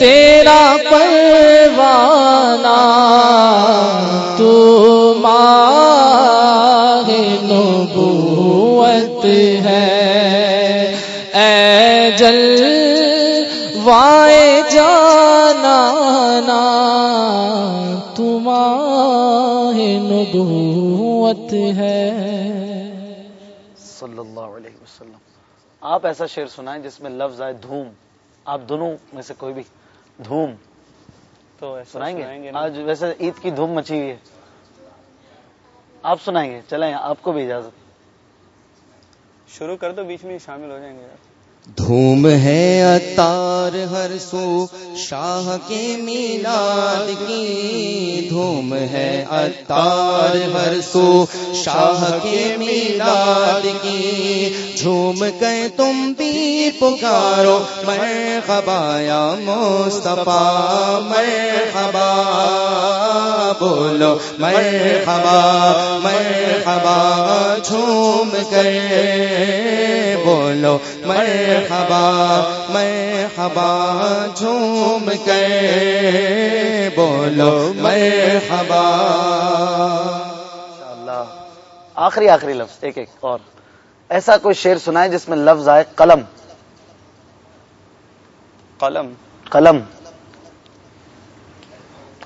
تیرا پروانہ تو ماہ نبوت ہے۔ اے جل وائے جانا تمہیں نبوت ہے۔ صلی اللہ علیہ وسلم۔ آپ ایسا شعر سنائیں جس میں لفظ آئے دھوم۔ آپ دونوں میں سے کوئی بھی دھوم۔ تو سنائیں گے۔ آج ویسے عید کی دھوم مچی ہوئی ہے۔ آپ سنائیں گے چلیں آپ کو بھی اجازت۔ شروع کر دو بیچ میں شامل ہو جائیں گے۔ یار دھوم ہے اتار ہر سو، شاہ کے میلاد کی۔ دھوم ہے اتار ہر سو، شاہ کے میلاد کی۔ جھوم گئے تم بھی پکارو، مرحبا یا مصطفیٰ، مرحبا۔ بولو مرحبا مرحبا جھوم گئے بولو مرحبا مرحبا جھوم کے بولو مرحبا۔ اللہ آخری آخری لفظ ایک ایک اور۔ ایسا کوئی شعر سنائے جس میں لفظ آئے قلم۔ قلم؟ قلم۔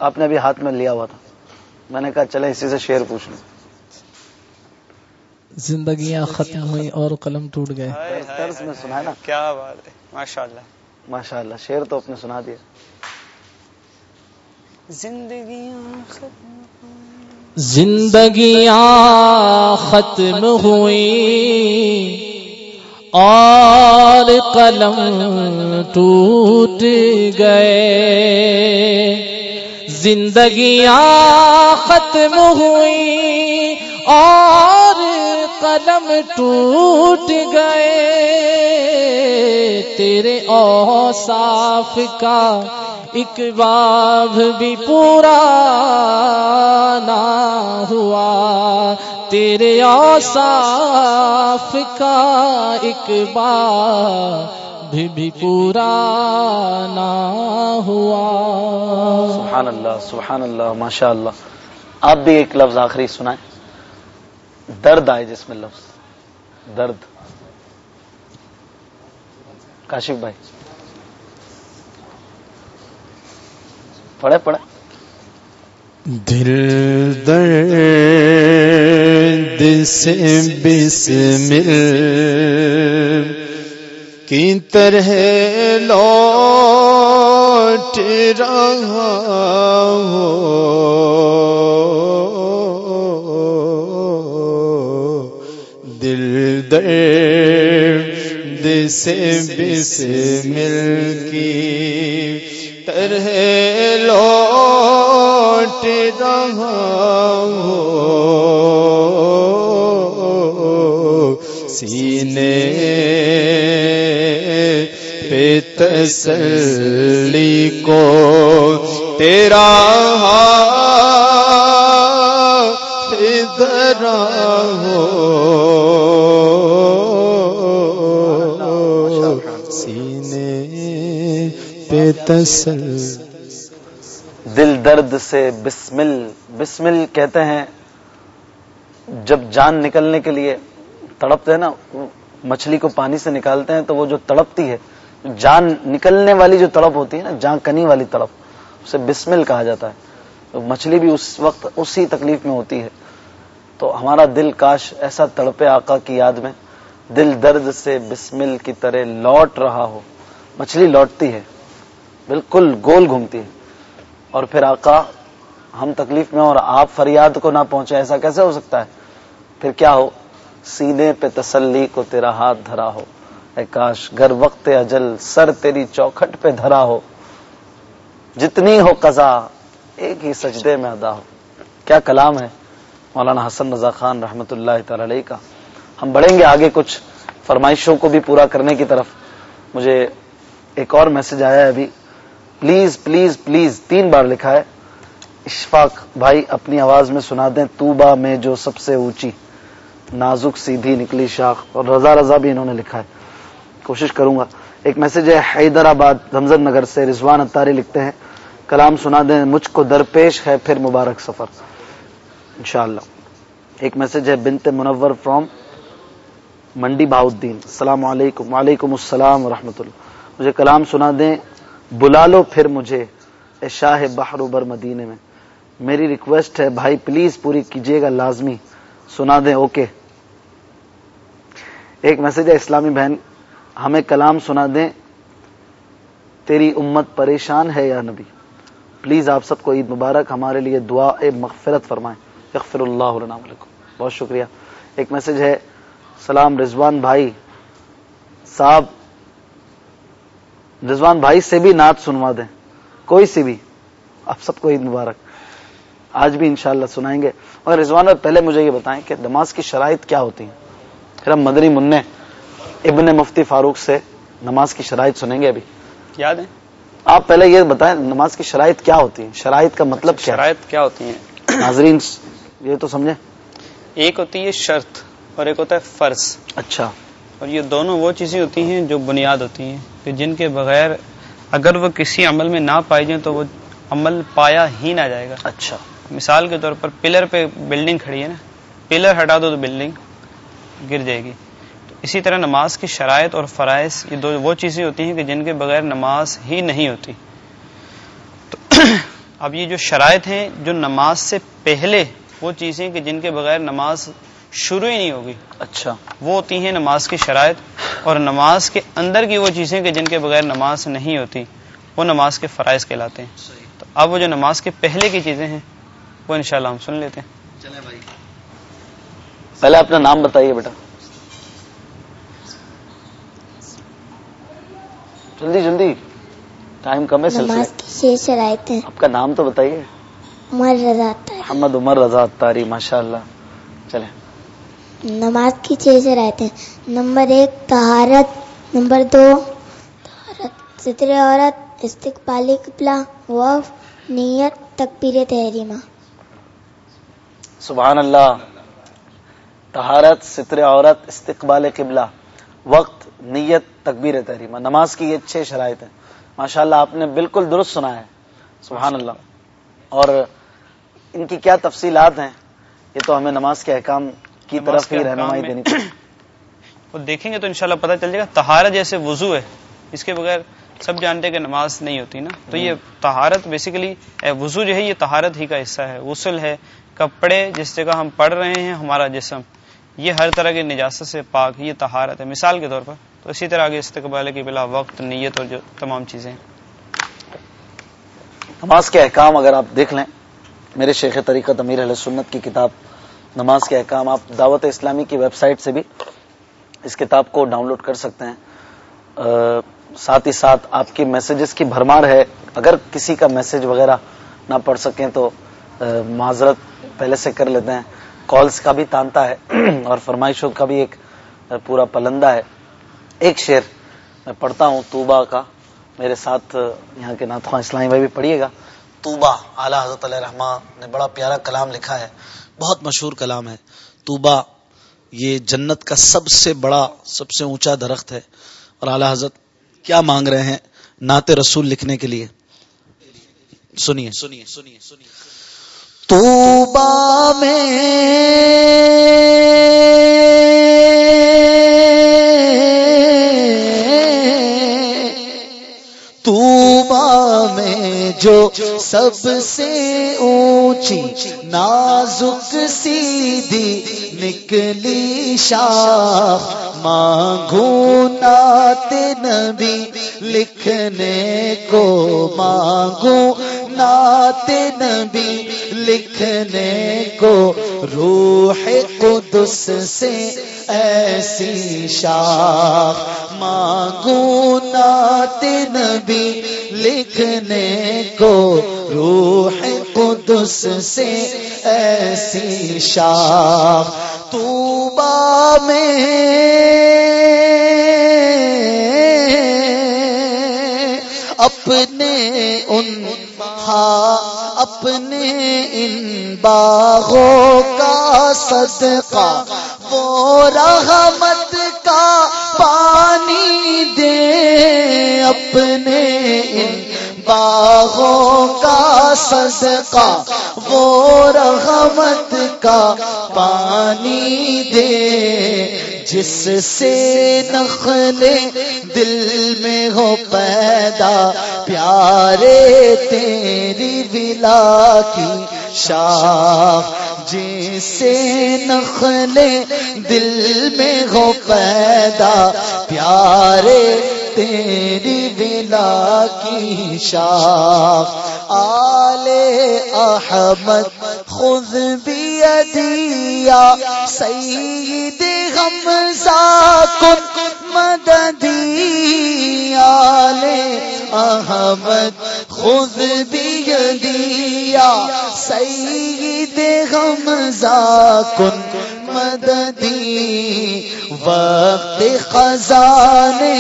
آپ نے ابھی ہاتھ میں لیا ہوا تھا۔ میں نے کہا چلے اسی سے شعر پوچھ لوں۔ زندگیاں ختم ہوئی اور قلم ٹوٹ گئے۔ طرز میں سنا ہے نا؟ کیا بات ہے ماشاء اللہ ماشاء اللہ شعر تو آپ نے سنا دیا۔ زندگیاں ختم زندگیاں ختم ہوئی اور قلم ٹوٹ گئے۔ زندگیاں ختم ہوئی اور قلم ٹوٹ گئے۔ تیرے اوصاف کا ایک باب بھی پورا نہ ہوا۔ تیرے اوصاف کا ایک باب ابھی بھی پورا نہ ہوا۔ سبحان اللہ سبحان اللہ ماشاء اللہ آپ بھی ایک لفظ آخری سنائیں۔ درد آئے جس میں لفظ۔ درد۔ کاشف بھائی۔ پڑھے پڑھے دل درد سے بسمل کی طرح لوٹ رہا ہو۔ دل درد سے بسمل کی طرح لوٹ رہا ہو۔ سینے تسلی کو تیرا ادھر ہو سینے پہ تسل دل درد سے بسمل بسمل کہتے ہیں۔ جب جان نکلنے کے لیے تڑپتے ہیں نا مچھلی کو پانی سے نکالتے ہیں تو وہ جو تڑپتی ہے جان نکلنے والی جو تڑپ ہوتی ہے نا، جان کنی والی تڑپ اسے بسمل کہا جاتا ہے۔ مچھلی بھی اس وقت اسی تکلیف میں ہوتی ہے۔ تو ہمارا دل کاش ایسا تڑپے آقا کی یاد میں دل درد سے بسمل کی طرح لوٹ رہا ہو۔ مچھلی لوٹتی ہے، بالکل گول گھومتی ہے۔ اور پھر آقا، ہم تکلیف میں اور آپ فریاد کو نہ پہنچے ایسا کیسے ہو سکتا ہے؟ پھر کیا ہو؟ سینے پہ تسلی کو تیرا ہاتھ دھرا ہو۔ اے کاش گر وقت اجل، سر تیری چوکھٹ پہ دھرا ہو۔ جتنی ہو قضا، ایک ہی سجدے میں ادا ہو۔ کیا کلام ہے؟ مولانا حسن رضا خان رحمت اللہ تعالی علیہ کا۔ ہم بڑھیں گے آگے کچھ فرمائشوں کو بھی پورا کرنے کی طرف۔ مجھے ایک اور میسج آیا ہے ابھی۔ پلیز پلیز پلیز، تین بار لکھا ہے۔ اشفاق بھائی، اپنی آواز میں سنا دیں۔ توبا میں جو سب سے اونچی، نازک سیدھی نکلی شاخ۔ اور رضا رضا بھی انہوں نے لکھا ہے۔ کوشش کروں گا۔ ایک میسج ہے، حیدرآباد، رمضان نگر سے رضوان اتاری لکھتے ہیں، کلام سنا دیں، مجھ کو درپیش ہے پھر مبارک سفر۔ انشاءاللہ۔ ایک میسج ہے بنت منور فرام منڈی بہاؤدین السلام علیکم۔ وعلیکم السلام ورحمۃ اللہ۔ مجھے کلام سنا دیں، بلا لو پھر مجھے اے شاہ بحر بر مدینے میں۔ میری ریکویسٹ ہے، بھائی پلیز پوری کیجیے گا لازمی۔ سنا دیں اوکے ایک میسج ہے، اسلامی بہن ہمیں کلام سنا دیں، تیری امت پریشان ہے یا نبی؟ پلیز آپ سب کو عید مبارک، ہمارے لیے دعا، اے مغفرت فرمائیں۔ یغفر اللہ لنا بہت شکریہ۔ ایک میسج ہے، سلام رضوان بھائی صاحب۔ رضوان بھائی سے بھی نعت سنوا دیں۔ کوئی سی بھی۔ آپ سب کو عید مبارک۔ آج بھی انشاءاللہ سنائیں گے۔ اور رضوان بھائی، پہلے مجھے یہ بتائیں کہ نماز کی شرائط کیا ہوتی ہیں؟ پھر ہم مدنی منع۔ ابن مفتی فاروق سے نماز کی شرائط سنیں گے ابھی؟ یاد ہے آپ پہلے یہ بتائیں نماز کی شرائط کیا ہوتی ہیں؟ شرائط کا مطلب کیا شرائط کیا ہوتی ہیں؟ ناظرین یہ تو سمجھیں۔ ایک ہوتی ہے شرط اور ایک ہوتا ہے فرض۔ اچھا۔ اور یہ دونوں وہ چیزیں ہوتی ہیں جو بنیاد ہوتی ہیں کہ جن کے بغیر اگر وہ کسی عمل میں نہ پائی جائیں تو وہ عمل پایا ہی نہ جائے گا۔ اچھا۔ مثال کے طور پر پلر پہ بلڈنگ کھڑی ہے نا پلر ہٹا دو تو بلڈنگ گر جائے گی۔ اسی طرح نماز کی شرائط اور فرائض یہ دو وہ چیزیں ہوتی ہیں کہ جن کے بغیر نماز ہی نہیں ہوتی۔ تو اب یہ جو شرائط ہیں جو نماز سے پہلے وہ چیزیں کہ جن کے بغیر نماز شروع ہی نہیں ہوگی۔ اچھا۔ وہ ہوتی ہیں نماز کی شرائط اور نماز کے اندر کی وہ چیزیں کہ جن کے بغیر نماز نہیں ہوتی وہ نماز کے فرائض کہلاتے ہیں۔ تو اب وہ جو نماز کے پہلے کی چیزیں ہیں وہ انشاءاللہ ہم سن لیتے ہیں۔ پہلے اپنا نام بتائیے بیٹا۔ جلدی جلدی۔ ٹائم کم ہے ہیں آپ کا نام تو بتائیے۔ عمر رضا محمد عمر رضا تاری ماشاء اللہ چلے نماز کی چھ شرائط ہیں نمبر ایک طہارت۔ نمبر دو طہارت۔ ستر عورت۔ استقبالی قبلہ۔ وف نیت تکبیر تحریمہ۔ سبحان اللہ۔ طہارت ستر عورت استقبال قبلہ۔ وقت نیت تکبیر تحریمہ نماز کی یہ چھ شرائط ہیں۔ ماشاء اللہ آپ نے بالکل درست سنا ہے۔ سبحان اللہ۔ اور ان کی کیا تفصیلات ہیں؟ یہ تو ہمیں نماز کے احکام کی طرف ہی رہنمائی دینی پڑے۔ وہ دیکھیں گے تو انشاءاللہ پتہ چل جائے گا۔ طہارت جیسے وضو ہے اس کے بغیر سب جانتے ہیں کہ نماز نہیں ہوتی نا۔ تو یہ طہارت بیسیکلی وضو جو ہے یہ طہارت ہی کا حصہ ہے۔ غسل ہے کپڑے جس جگہ ہم پڑھ رہے ہیں ہمارا جسم۔ یہ ہر طرح کی نجاست سے پاک، یہ طہارت ہے۔ مثال کے طور پر تو اسی طرح آگے استقبال کی بلا وقت، نیت اور جو تمام چیزیں نماز کے احکام اگر آپ دیکھ لیں، میرے شیخ طریقت امیر علیہ سنت کی کتاب نماز کے احکام، آپ دعوت اسلامی کی ویب سائٹ سے بھی اس کتاب کو ڈاؤن لوڈ کر سکتے ہیں۔ ساتھ ہی ساتھ آپ کی میسیجز کی بھرمار ہے۔ اگر کسی کا میسج وغیرہ نہ پڑھ سکیں تو معذرت پہلے سے کر لیتے ہیں۔ کالز کا بھی تانتا ہے اور فرمائشوں کا بھی ایک پورا پلندہ ہے۔ ایک شعر میں پڑھتا ہوں توبہ کا۔ میرے ساتھ یہاں کے ناتخواں اسلامی بھائی بھی پڑھیے گا۔ توبہ اعلیٰ حضرت علیہ رحمٰ نے بڑا پیارا کلام لکھا ہے۔ بہت مشہور کلام ہے۔ توبہ یہ جنت کا سب سے بڑا، سب سے اونچا درخت ہے۔ اور اعلیٰ حضرت کیا مانگ رہے ہیں نعت رسول لکھنے کے لیے؟ سنیے سنیے سنیے سنیے۔ توبہ میں توبہ میں جو سب سے اونچی نازک سیدھی نکلی شاخ مانگو نات نبی لکھنے کو مانگو نات نبی لکھنے کو، روح قدس سے ایسی شاخ مانگو نات نبی لکھنے کو، روح قدس سے ایسی شاخ توبہ میں اپنے ان ہاں اپنے ان باغوں کا صدقہ۔ وہ رحمت کا پانی دے اپنے ان باغوں کا صدقہ۔ وہ رحمت کا پانی دے جس سے نخلے دل میں ہو پیدا پیارے تیری ولا کی شاخ جس سے نخلے دل میں ہو پیدا، پیارے تیری ولا کی شاخ۔ آلے احمد خود بھی ادیا سید حمزہ کن مددی آلے احمد خود بھی دیا سید حمزہ کن مددی، وقت خزانے،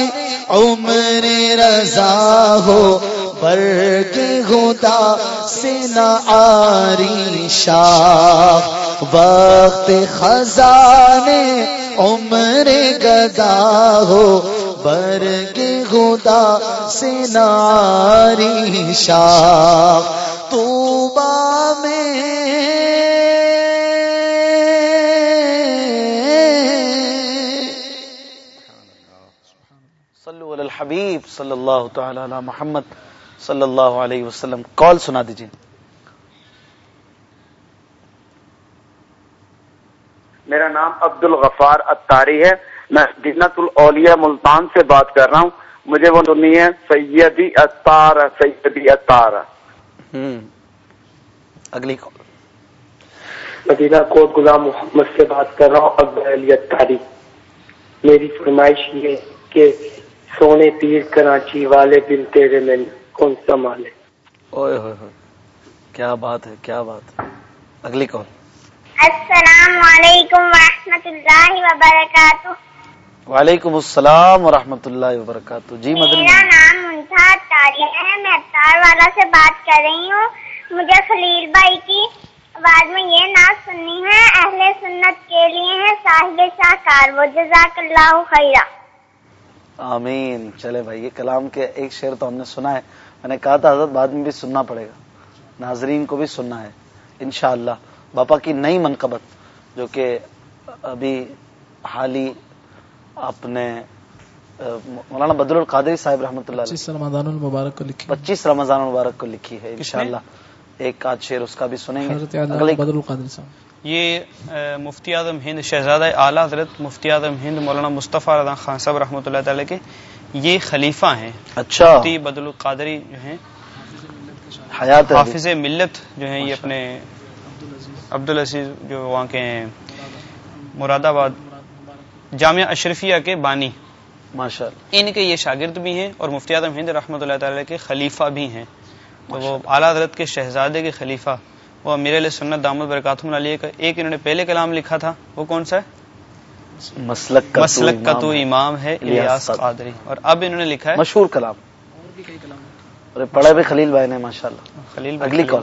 عمر رضا ہو، برگ خدا سے نہ آری شاخ وقت خزانے، عمر گدا ہو، برگ خدا سے ناری شاخ توبہ میں صلو علی الحبیب صلی اللہ تعالی علی محمد صلی اللہ علیہ وسلم۔ کال سنا دیجیے میرا نام عبد الغفار اتاری ہے۔ میں جنت الاولیاء ملتان سے بات کر رہا ہوں۔ مجھے وہ سنی ہے سیدی اتار سیدی اتار ہوں اگلی کال۔ مدینہ کوٹ غلام محمد سے بات کر رہا ہوں اکبر علی اتاری میری فرمائش یہ ہے کہ سونے پیر کراچی والے دل تیرے میں کون سنبھالے اوئے ہوئے ہوئے۔ کیا بات ہے کیا بات۔ ہے اگلی کال۔ السلام علیکم ورحمۃ اللہ وبرکاتہ۔ وعلیکم السلام ورحمۃ اللہ وبرکاتہ۔ جی مدنی۔ میرا نام منتھا اتاریہ ہے میں اتار والا سے بات کر رہی ہوں۔ مجھے خلیل بھائی کی آواز میں یہ نعت سننی ہے اہل سنت کے لیے ہے صاحب شاہکار وہ جزاک اللہ خیرہ۔ آمین۔ چلے بھائی یہ کلام کے ایک شعر تو ہم نے سنا ہے۔ میں نے کہا تھا حضرت بعد میں بھی سننا پڑے گا۔ ناظرین کو بھی سننا ہے انشاءاللہ۔ باپا کی نئی منقبت جو کہ ابھی حالی اپنے مولانا بدر القادری صاحب رحمۃ اللہ پچیس رمضان المبارک کو لکھی۔ پچیس رمضان المبارک کو لکھی ہے انشاءاللہ۔ ایک آدھ شعر اس کا بھی سنیں گے۔ اگلے یہ مفتی اعظم ہند شہزادہ اعلیٰ حضرت مفتی اعظم ہند مولانا مصطفیٰ رضا خان صاحب رحمۃ اللہ تعالی کے یہ خلیفہ ہیں۔ اچھا۔ مفتی بدل القادری جو ہیں حیات۔ حافظ ملت جو ہیں یہ اپنے عبدالعزیز جو وہاں کے ہیں مراد آباد جامعہ اشرفیہ کے بانی۔ ماشاء اللہ۔ ان کے یہ شاگرد بھی ہیں اور مفتی اعظم ہند رحمۃ اللہ تعالی کے خلیفہ بھی ہیں۔ تو وہ اعلیٰ حضرت کے شہزادے کے خلیفہ وہ امیر علیہ سنت دامت برکاتم علیہ کا ایک انہوں نے پہلے کلام لکھا تھا وہ کون سا ہے؟ مسلک کا مسلک کا تو۔ امام ہے الیاس قادری۔ اور اب انہوں نے لکھا ہے مشہور کلام۔ اور پڑھے بھی خلیل بھائی نے ماشاء اللہ خلیل اگلی کال۔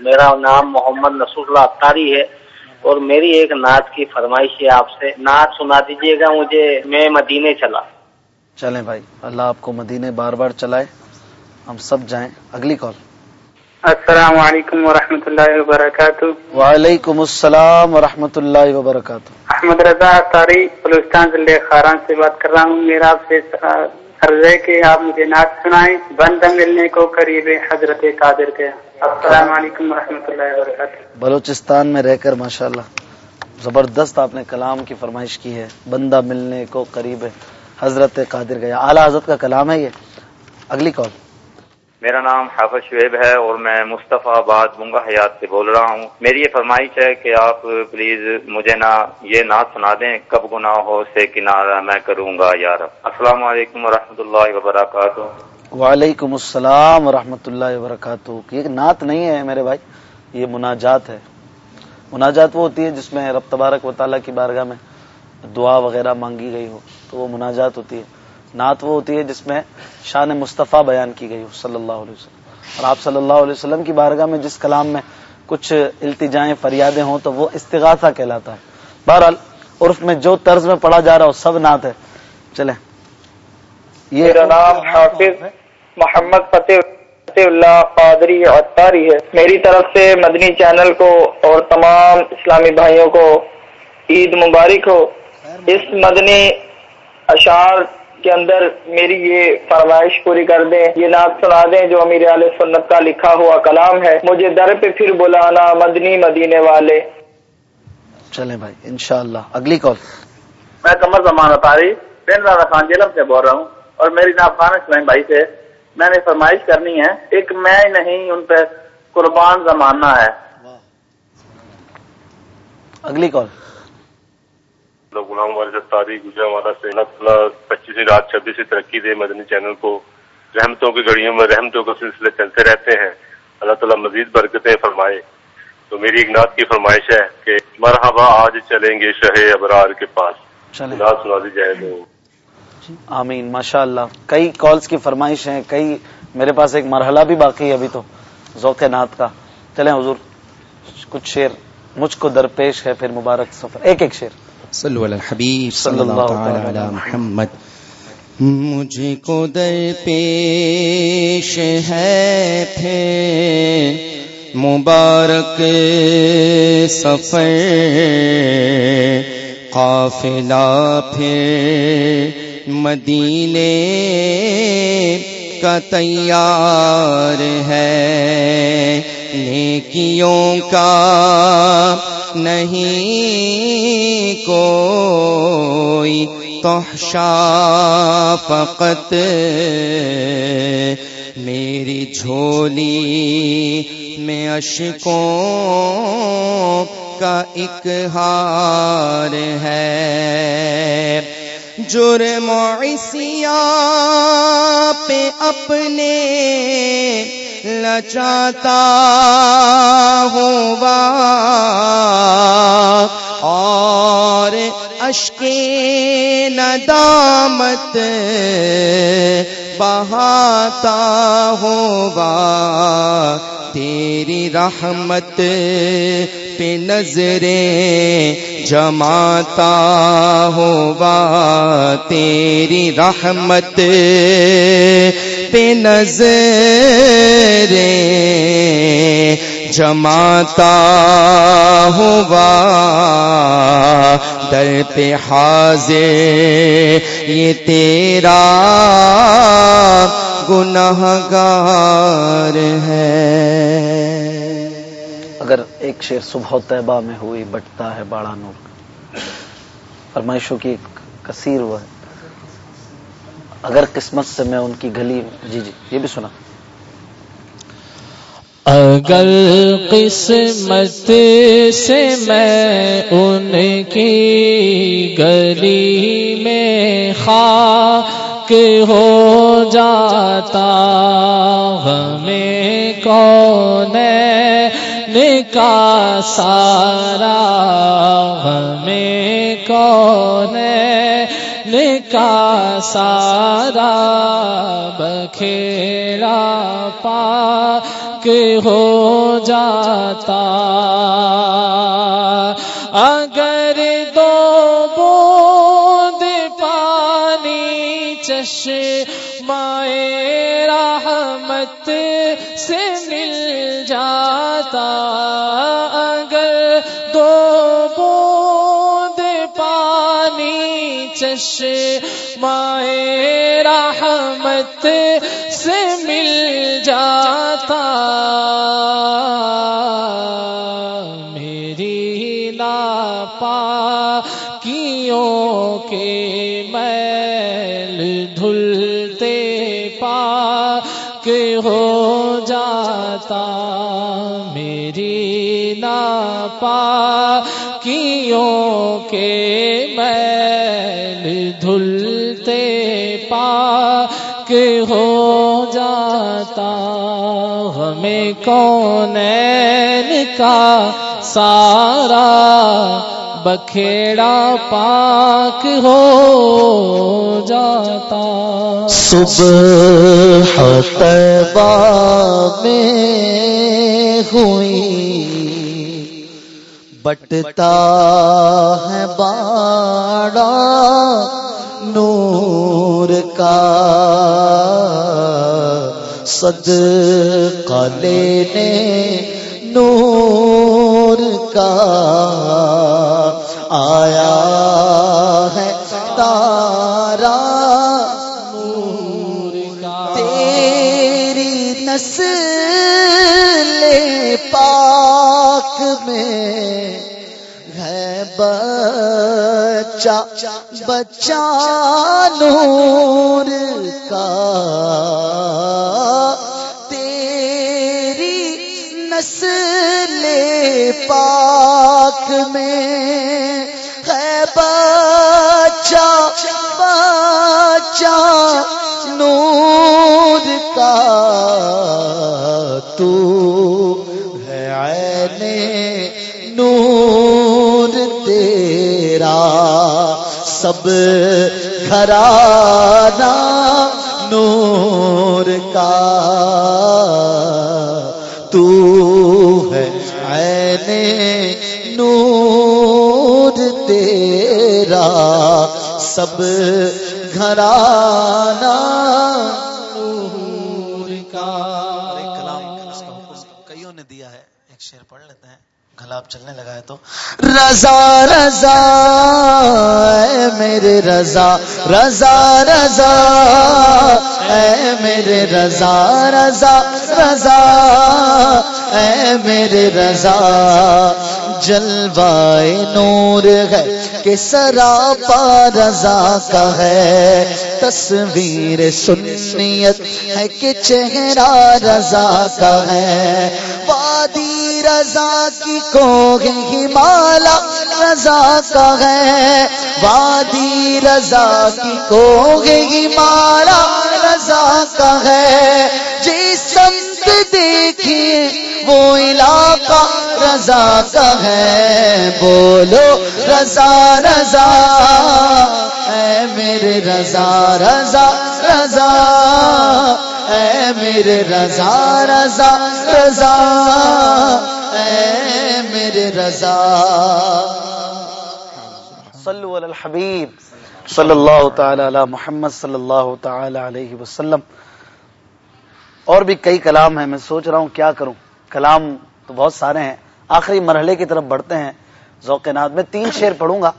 میرا نام محمد نصر اللہ اختاری ہے اور میری ایک نعت کی فرمائش ہے آپ سے۔ نعت سنا دیجیے گا مجھے میں مدینے چلا۔ چلیں بھائی اللہ آپ کو مدینے بار بار چلائے۔ ہم سب جائیں۔ اگلی کال۔ السلام علیکم ورحمۃ اللہ وبرکاتہ۔ وعلیکم السلام ورحمۃ اللہ وبرکاتہ۔ احمد رضا اختاری بلوچستان ضلع خاران سے بات کر رہا ہوں۔ میرا آپ سے عرض ہے کہ آپ مجھے نعت سنائیں۔ بند ملنے کو قریب حضرت قادر کے۔ السلام علیکم ورحمۃ اللہ وبرکاتہ۔ بلوچستان میں رہ کر ماشاء اللہ زبردست آپ نے کلام کی فرمائش کی ہے۔ بندہ ملنے کو قریب ہے حضرت قادر گیا۔ اعلیٰ حضرت کا کلام ہے یہ۔ اگلی کال۔ میرا نام حافظ شعیب ہے اور میں مصطفیٰ آباد بنگا حیات سے بول رہا ہوں۔ میری یہ فرمائش ہے کہ آپ پلیز مجھے نہ یہ نعت سنا دیں۔ کب گناہ ہو سے کنارہ میں کروں گا یار السلام علیکم ورحمۃ اللہ وبرکاتہ۔ وعلیکم السلام ورحمۃ اللہ وبرکاتہ۔ یہ نعت نہیں ہے میرے بھائی یہ مناجات ہے۔ مناجات وہ ہوتی ہے جس میں رب تبارک و تعالیٰ کی بارگاہ میں دعا وغیرہ مانگی گئی ہو تو وہ مناجات ہوتی ہے۔ نعت وہ ہوتی ہے جس میں شان مصطفیٰ بیان کی گئی ہو، صلی اللہ علیہ وسلم۔ اور آپ صلی اللہ علیہ وسلم کی بارگاہ میں جس کلام میں کچھ التجائیں، فریادیں ہوں تو وہ استغاثہ کہلاتا ہے۔ بہرحال عرف میں جو طرز میں پڑھا جا رہا ہو، سب نعت ہے۔ چلیں۔ یہ میرا نام حافظ محمد فتح فتح اللہ قادری عطاری ہے۔ میری طرف سے مدنی چینل کو اور تمام اسلامی بھائیوں کو عید مبارک ہو۔ اس مدنی اشعار کے اندر میری یہ فرمائش پوری کر دیں یہ نعت سنا دیں جو امیر علیہ سنت کا لکھا ہوا کلام ہے۔ مجھے در پہ پھر بلانا مدنی مدینے والے۔ چلیں بھائی انشاءاللہ۔ اگلی کال۔ میں کمر زمان اطاری پنڈ رانا خان جیلم سے بول رہا ہوں اور میری نام خان اسلام بھائی سے۔ میں نے فرمائش کرنی ہے ایک میں ہی نہیں ان پہ قربان زمانہ ہے۔ اگلی کال۔ غلام والد تاریخ گجرا والا سے اللہ تعالیٰ پچیس رات چھبیس سے ترقی دے مدنی چینل کو۔ رحمتوں کی گھڑیوں میں رحمتوں کا سلسلے چلتے رہتے ہیں۔ اللہ تعالیٰ مزید برکتیں فرمائے۔ تو میری ایک نعت کی فرمائش ہے کہ مرحبا آج چلیں گے شہ ابرار کے پاس۔ سنا دی جائے تو۔ آمین۔ ماشاء اللہ کئی کالز کی فرمائش ہیں کئی میرے پاس ایک مرحلہ بھی باقی ہے ابھی تو ذوق نعت کا۔ چلیں حضور کچھ شعر مجھ کو درپیش ہے پھر مبارک سفر۔ ایک ایک شعر۔ صلو علی الحبیب صلی اللہ تعالی علی محمد. مجھ کو در پیش ہے پھر مبارک سفر قافلہ پھر مدینے کا تیار ہے نیکیوں کا نہیں کوئی تحشا فقط۔ میری جھولی میں اشکوں کا ایک ہار ہے۔ جرم عصیا پہ اپنے لچاتا ہوا اور اشک ندامت بہاتا ہوگا تیری رحمت پہ نظریں جماتا ہوا تیری رحمت پہ نظریں جماتا ہوا در پہ حاضر یہ تیرا گناہ گار ہے اگر ایک شیر صبح طیبہ میں ہوئی، بٹتا ہے باڑا نور فرمائشوں کی ایک کثیر ہوا ہے۔ اگر قسمت سے میں ان کی گلی جی جی یہ بھی سنا۔ اگر قسمت سے میں ان کی گلی میں خاک ہو جاتا، ہمیں کون کا سارا ہمیں کون کا سارا بکھیرا پا کے ہو جاتا۔ اگر دو بود پانی چش مائے رحمت سے مل جاتا اگر دو بود پانی چش مائے رحمت کون کا سارا بکھیڑا پاک ہو جاتا۔ صبح طیبہ میں ہوئی۔ بٹتا ہے باڑا نور کا۔ صد لینے نور کا آیا ہے، تارا نور کا۔ تیری نسل پاک میں ہے بچہ بچہ نور کا۔ پاک میں ہے بچہ بچہ نور کا تو ہے عین نور تیرا سب گھرانا نور کا سب گھرانا نور کا۔ کئیوں نے دیا ہے؟ ایک شیر پڑھ لیتے ہیں۔ گلاب چلنے لگا ہے تو۔ رضا رضا اے میرے رضا رضا رضا اے میرے رضا رضا رضا اے میرے رضا جلوائے نور ہے۔ کہ سراپا رضا کا ہے۔ تصویر سنیت ہے کہ چہرہ رضا کا ہے۔ وادی رضا کی کو ہمالا رضا کا ہے۔ وادی رضا کی کو ہمالا رضا کا ہے۔ جس سمت دیکھیے وہ علاقہ رضا کا ہے۔ بولو رضا رضا، اے میرے رضا رضا رضا، اے میرے رضا رضا رضا، اے میرے رضا۔ صلو علی الحبیب صلی اللہ تعالی علی محمد صلی اللہ تعالی علیہ وسلم۔ اور بھی کئی کلام ہیں، میں سوچ رہا ہوں کیا کروں۔ کلام تو بہت سارے ہیں۔ آخری مرحلے کی طرف بڑھتے ہیں۔ ذوق نات میں تین شیر پڑھوں گا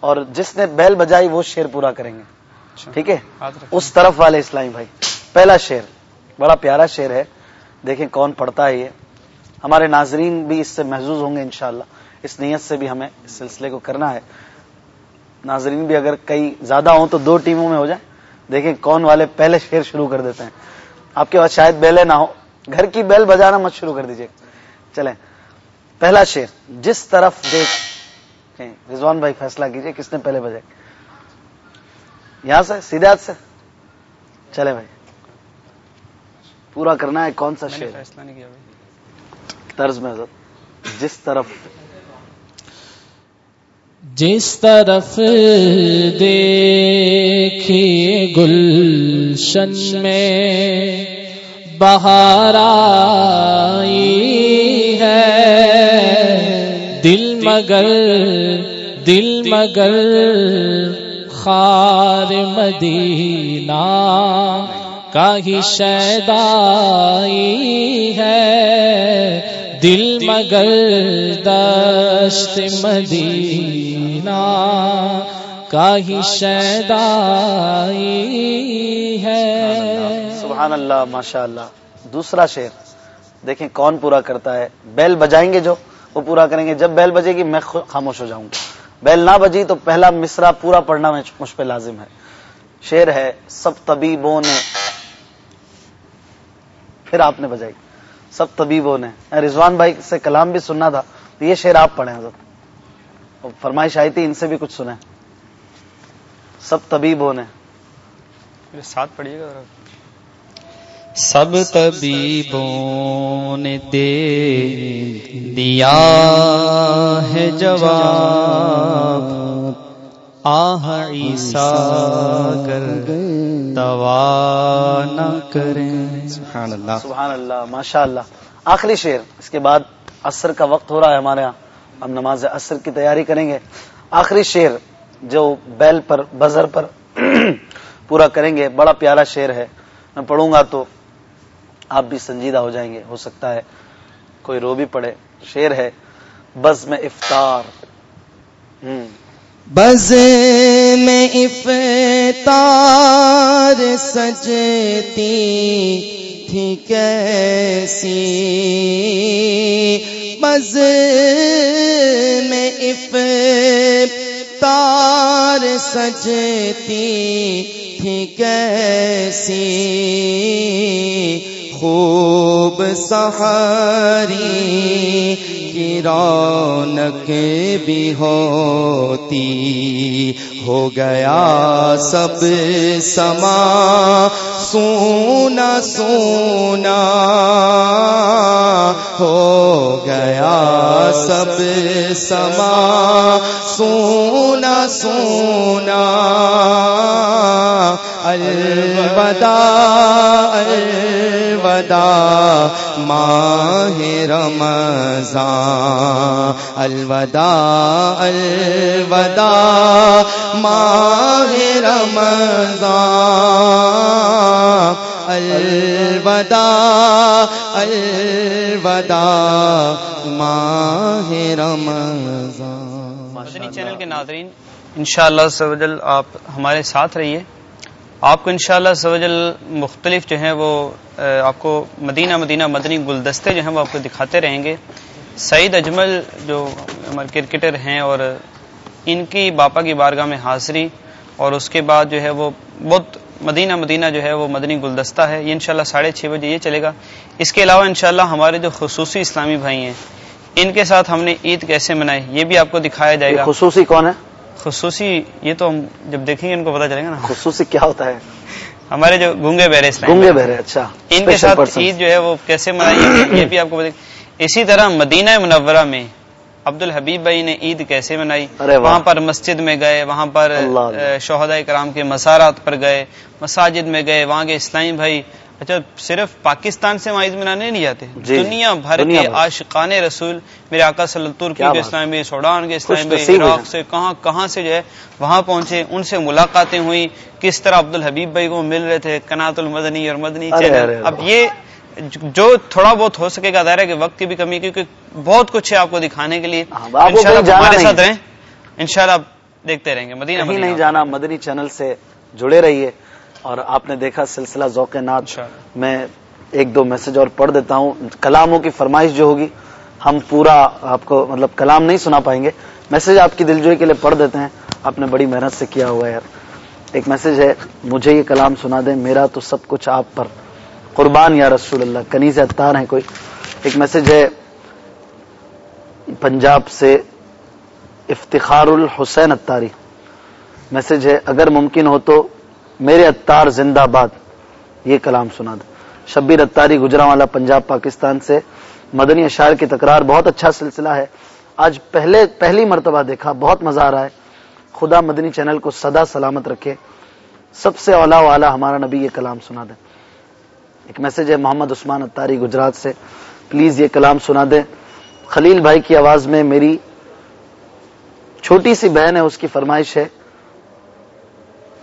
اور جس نے بیل بجائی وہ شیر پورا کریں گے۔ ٹھیک ہے؟ اس طرف والے اسلامی بھائی پہلا شیر بڑا پیارا شیر ہے۔ دیکھیں کون پڑھتا ہے یہ۔ ہمارے ناظرین بھی اس سے محظوظ ہوں گے انشاءاللہ۔ اس نیت سے بھی ہمیں اس سلسلے کو کرنا ہے۔ ناظرین بھی اگر کئی زیادہ ہوں تو دو ٹیموں میں ہو جائیں۔ دیکھیں کون والے پہلے شیر شروع کر دیتے ہیں۔ آپ کے پاس شاید بیلے نہ ہو گھر کی بیل بجانا مت شروع کر دیجیے چلیں۔ پہلا شیر جس طرف دیکھ۔ رضوان بھائی فیصلہ کیجیے کس نے پہلے بجائے یہاں سے سیدھے ہاتھ سے۔ چلے بھائی۔ پورا کرنا ہے کون سا شیر فیصلہ نہیں کیا طرز میں حضرت۔ جس طرف جس طرف دیکھیے گلشن میں۔ بہار آئی ہے۔ دل مگر دل مگر، خار مدینہ کا ہی شیدائی ہے۔ دل مگر، دشت مدینہ کا ہی شیدائی ہے۔ سبحان اللہ ماشاء اللہ دوسرا شیر دیکھیں کون پورا کرتا ہے۔ بیل بجائیں گے جو، وہ پورا کریں گے۔ جب بیل بجے گی، میں خاموش ہو جاؤں گا۔ بیل نہ بجی تو پہلا مصرا پورا پڑھنا مجھ پہ لازم ہے۔ شیر ہے، سب طبیبوں نے۔ پھر آپ نے بجائی۔ سب طبیبوں نے۔ رضوان بھائی سے کلام بھی سننا تھا۔ تو یہ شعر آپ پڑھیں حضرت۔ فرمائش آئی تھی ان سے بھی کچھ سنیں۔ سب طبیبوں نے۔ ساتھ پڑھیے گا سب طبیبوں نے دے دیا ہے جواب۔ آہ عیسیٰ کر دوا نہ کریں۔ سبحان اللہ سبحان اللہ ماشاء اللہ آخری شعر اس کے بعد عصر کا وقت ہو رہا ہے ہمارے یہاں۔ ہم نماز عصر کی تیاری کریں گے۔ آخری شعر جو بیل پر بزر پر پورا کریں گے بڑا پیارا شعر ہے۔ میں پڑھوں گا تو آپ بھی سنجیدہ ہو جائیں گے، ہو سکتا ہے کوئی رو بھی پڑے شعر ہے، بز میں افطار۔ بز میں افطار سجتی تھی کیسی؟ بز میں افطار سجتی تھی کیسی؟ خوب سہاری کی رونق بھی ہوتی ہو گیا سب سما، سونا سونا۔ ہو گیا سب سما، سونا سونا۔ الوداع الوداع، ماہ رمضان۔ الوداع الوداع۔ ماہ رمضان۔ الوداع الوداع، ماہ رمضان۔ مدنی چینل کے ناظرین، انشاءاللہ سوجل آپ ہمارے ساتھ رہیے۔ آپ کو انشاءاللہ سوجل مختلف جو ہیں وہ آپ کو مدینہ مدینہ، مدنی گلدستے جو ہیں وہ آپ کو دکھاتے رہیں گے۔ سعید اجمل جو ہمارے کرکٹر ہیں اور ان کی باپا کی بارگاہ میں حاضری اور اس کے بعد جو ہے وہ بہت مدینہ مدینہ جو ہے وہ مدنی گلدستہ ہے۔ یہ انشاءاللہ ساڑھے چھ بجے یہ چلے گا۔ اس کے علاوہ انشاءاللہ ہمارے جو خصوصی اسلامی بھائی ہیں ان کے ساتھ ہم نے عید کیسے منائی یہ بھی آپ کو دکھایا جائے گا۔ خصوصی کون ہے؟ خصوصی یہ تو ہم جب دیکھیں گے ان کو پتا چلے گا نا۔ خصوصی کیا ہوتا ہے؟ ہمارے جو گونگے بہرے اسلام گونگے بہرے اچھا۔ ان کے ساتھ عید جو ہے وہ کیسے منائی یہ بھی آپ کو اسی طرح مدینہ منورہ میں عبد الحبیب بھائی نے عید کیسے منائی وہاں پر مسجد میں گئے وہاں پر شہداء کرام کے مسارات پر گئے مساجد میں گئے وہاں کے اسلامی بھائی اچھا صرف پاکستان سے وہاں عید منانے نہیں جاتے جی، دنیا بھر کے۔ عاشقان رسول میرے آقا صلی اللہ ترکی کے بات۔ اسلام میں سوڈان کے اسلام خوش میں نصیب عراق۔ سے کہاں کہاں سے جو ہے وہاں پہنچے ان سے ملاقاتیں ہوئی کس طرح عبد الحبیب بھائی کو مل رہے تھے کنات المدنی اور مدنی چینل۔ اب یہ جو تھوڑا بہت ہو سکے گا ظاہر ہے کہ وقت کی بھی کمی ہے، کیونکہ بہت کچھ ہے آپ کو دکھانے کے لیے۔ جانا ہمارے ساتھ رہیں۔ انشاءاللہ آپ دیکھتے رہیں گے مدینہ نہیں جانا مدنی چینل سے جڑے رہیے۔ اور آپ نے دیکھا سلسلہ ذوق نات میں ایک دو میسج اور پڑھ دیتا ہوں۔ کلاموں کی فرمائش جو ہوگی ہم پورا آپ کو مطلب کلام نہیں سنا پائیں گے۔ میسج آپ کی دلجوئی کے لیے پڑھ دیتے ہیں۔ آپ نے بڑی محنت سے کیا ہوا ہے۔ یار ایک میسج ہے مجھے یہ کلام سنا دیں میرا تو سب کچھ آپ پر قربان یا رسول اللہ، کنیز اتار ہیں کوئی۔ ایک میسج ہے، پنجاب سے افتخار الحسین اتاری میسج ہے، اگر ممکن ہو تو میرے اتار زندہ باد یہ کلام سنا دیں شبیر اتاری گجرا والا پنجاب، پاکستان سے۔ مدنی اشعار کی تکرار، بہت اچھا سلسلہ ہے۔ آج پہلے، پہلی مرتبہ دیکھا، بہت مزہ آ رہا ہے۔ خدا مدنی چینل کو سدا سلامت رکھے۔ سب سے اولا والا ہمارا نبی یہ کلام سنا دیں ایک میسج ہے محمد عثمان اتاری گجرات سے۔ پلیز یہ کلام سنا دیں۔ خلیل بھائی کی آواز میں میری چھوٹی سی بہن ہے، اس کی فرمائش ہے۔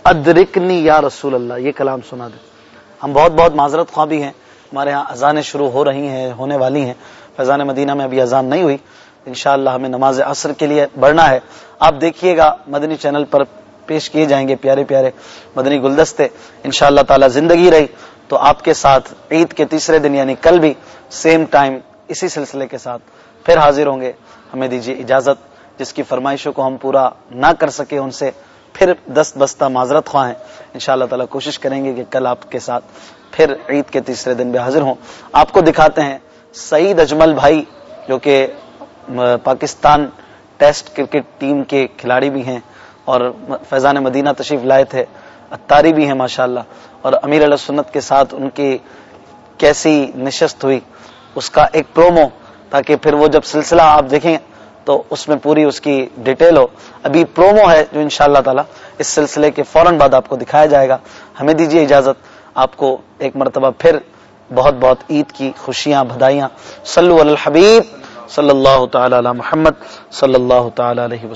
ادرکنی یا رسول اللہ، یہ کلام سنا دیں۔ ہم بہت بہت معذرت خواہ بھی ہیں۔ ہمارے ہاں اذانیں شروع ہو رہی ہیں، ہونے والی ہیں۔ فیضان مدینہ میں ابھی اذان نہیں ہوئی۔ انشاءاللہ ہمیں نماز عصر کے لیے بڑھنا ہے۔ آپ دیکھیے گا، مدنی چینل پر پیش کیے جائیں گے پیارے پیارے مدنی گلدستے۔ انشاءاللہ تعالی زندگی رہی۔ تو آپ کے ساتھ عید کے تیسرے دن یعنی کل بھی سیم ٹائم اسی سلسلے کے ساتھ پھر حاضر ہوں گے۔ ہمیں دیجیے اجازت، جس کی فرمائشوں کو ہم پورا نہ کر سکے ان سے پھر دست بستہ معذرت خواہ ہیں۔ ان شاء اللہ تعالیٰ کوشش کریں گے کہ کل آپ کے ساتھ پھر عید کے تیسرے دن بھی حاضر ہوں۔ آپ کو دکھاتے ہیں سعید اجمل بھائی، جو کہ پاکستان ٹیسٹ کرکٹ ٹیم کے کھلاڑی بھی ہیں اور فیضان مدینہ تشریف لائے تھے۔ اتاری بھی ہیں، ماشاءاللہ۔ اور امیر علیہ سنت کے ساتھ ان کی کیسی نشست ہوئی، اس کا ایک پرومو، تاکہ پھر وہ جب سلسلہ آپ دیکھیں تو اس میں پوری اس کی ڈیٹیل ہو۔ ابھی پرومو ہے جو انشاءاللہ تعالی اس سلسلے کے فوراً بعد آپ کو دکھایا جائے گا۔ ہمیں دیجیے اجازت، آپ کو ایک مرتبہ پھر بہت بہت عید کی خوشیاں، بدائیاں۔ صلو علی الحبیب، صلی اللہ تعالی علی محمد، صلی اللہ تعالی علیہ وسلم۔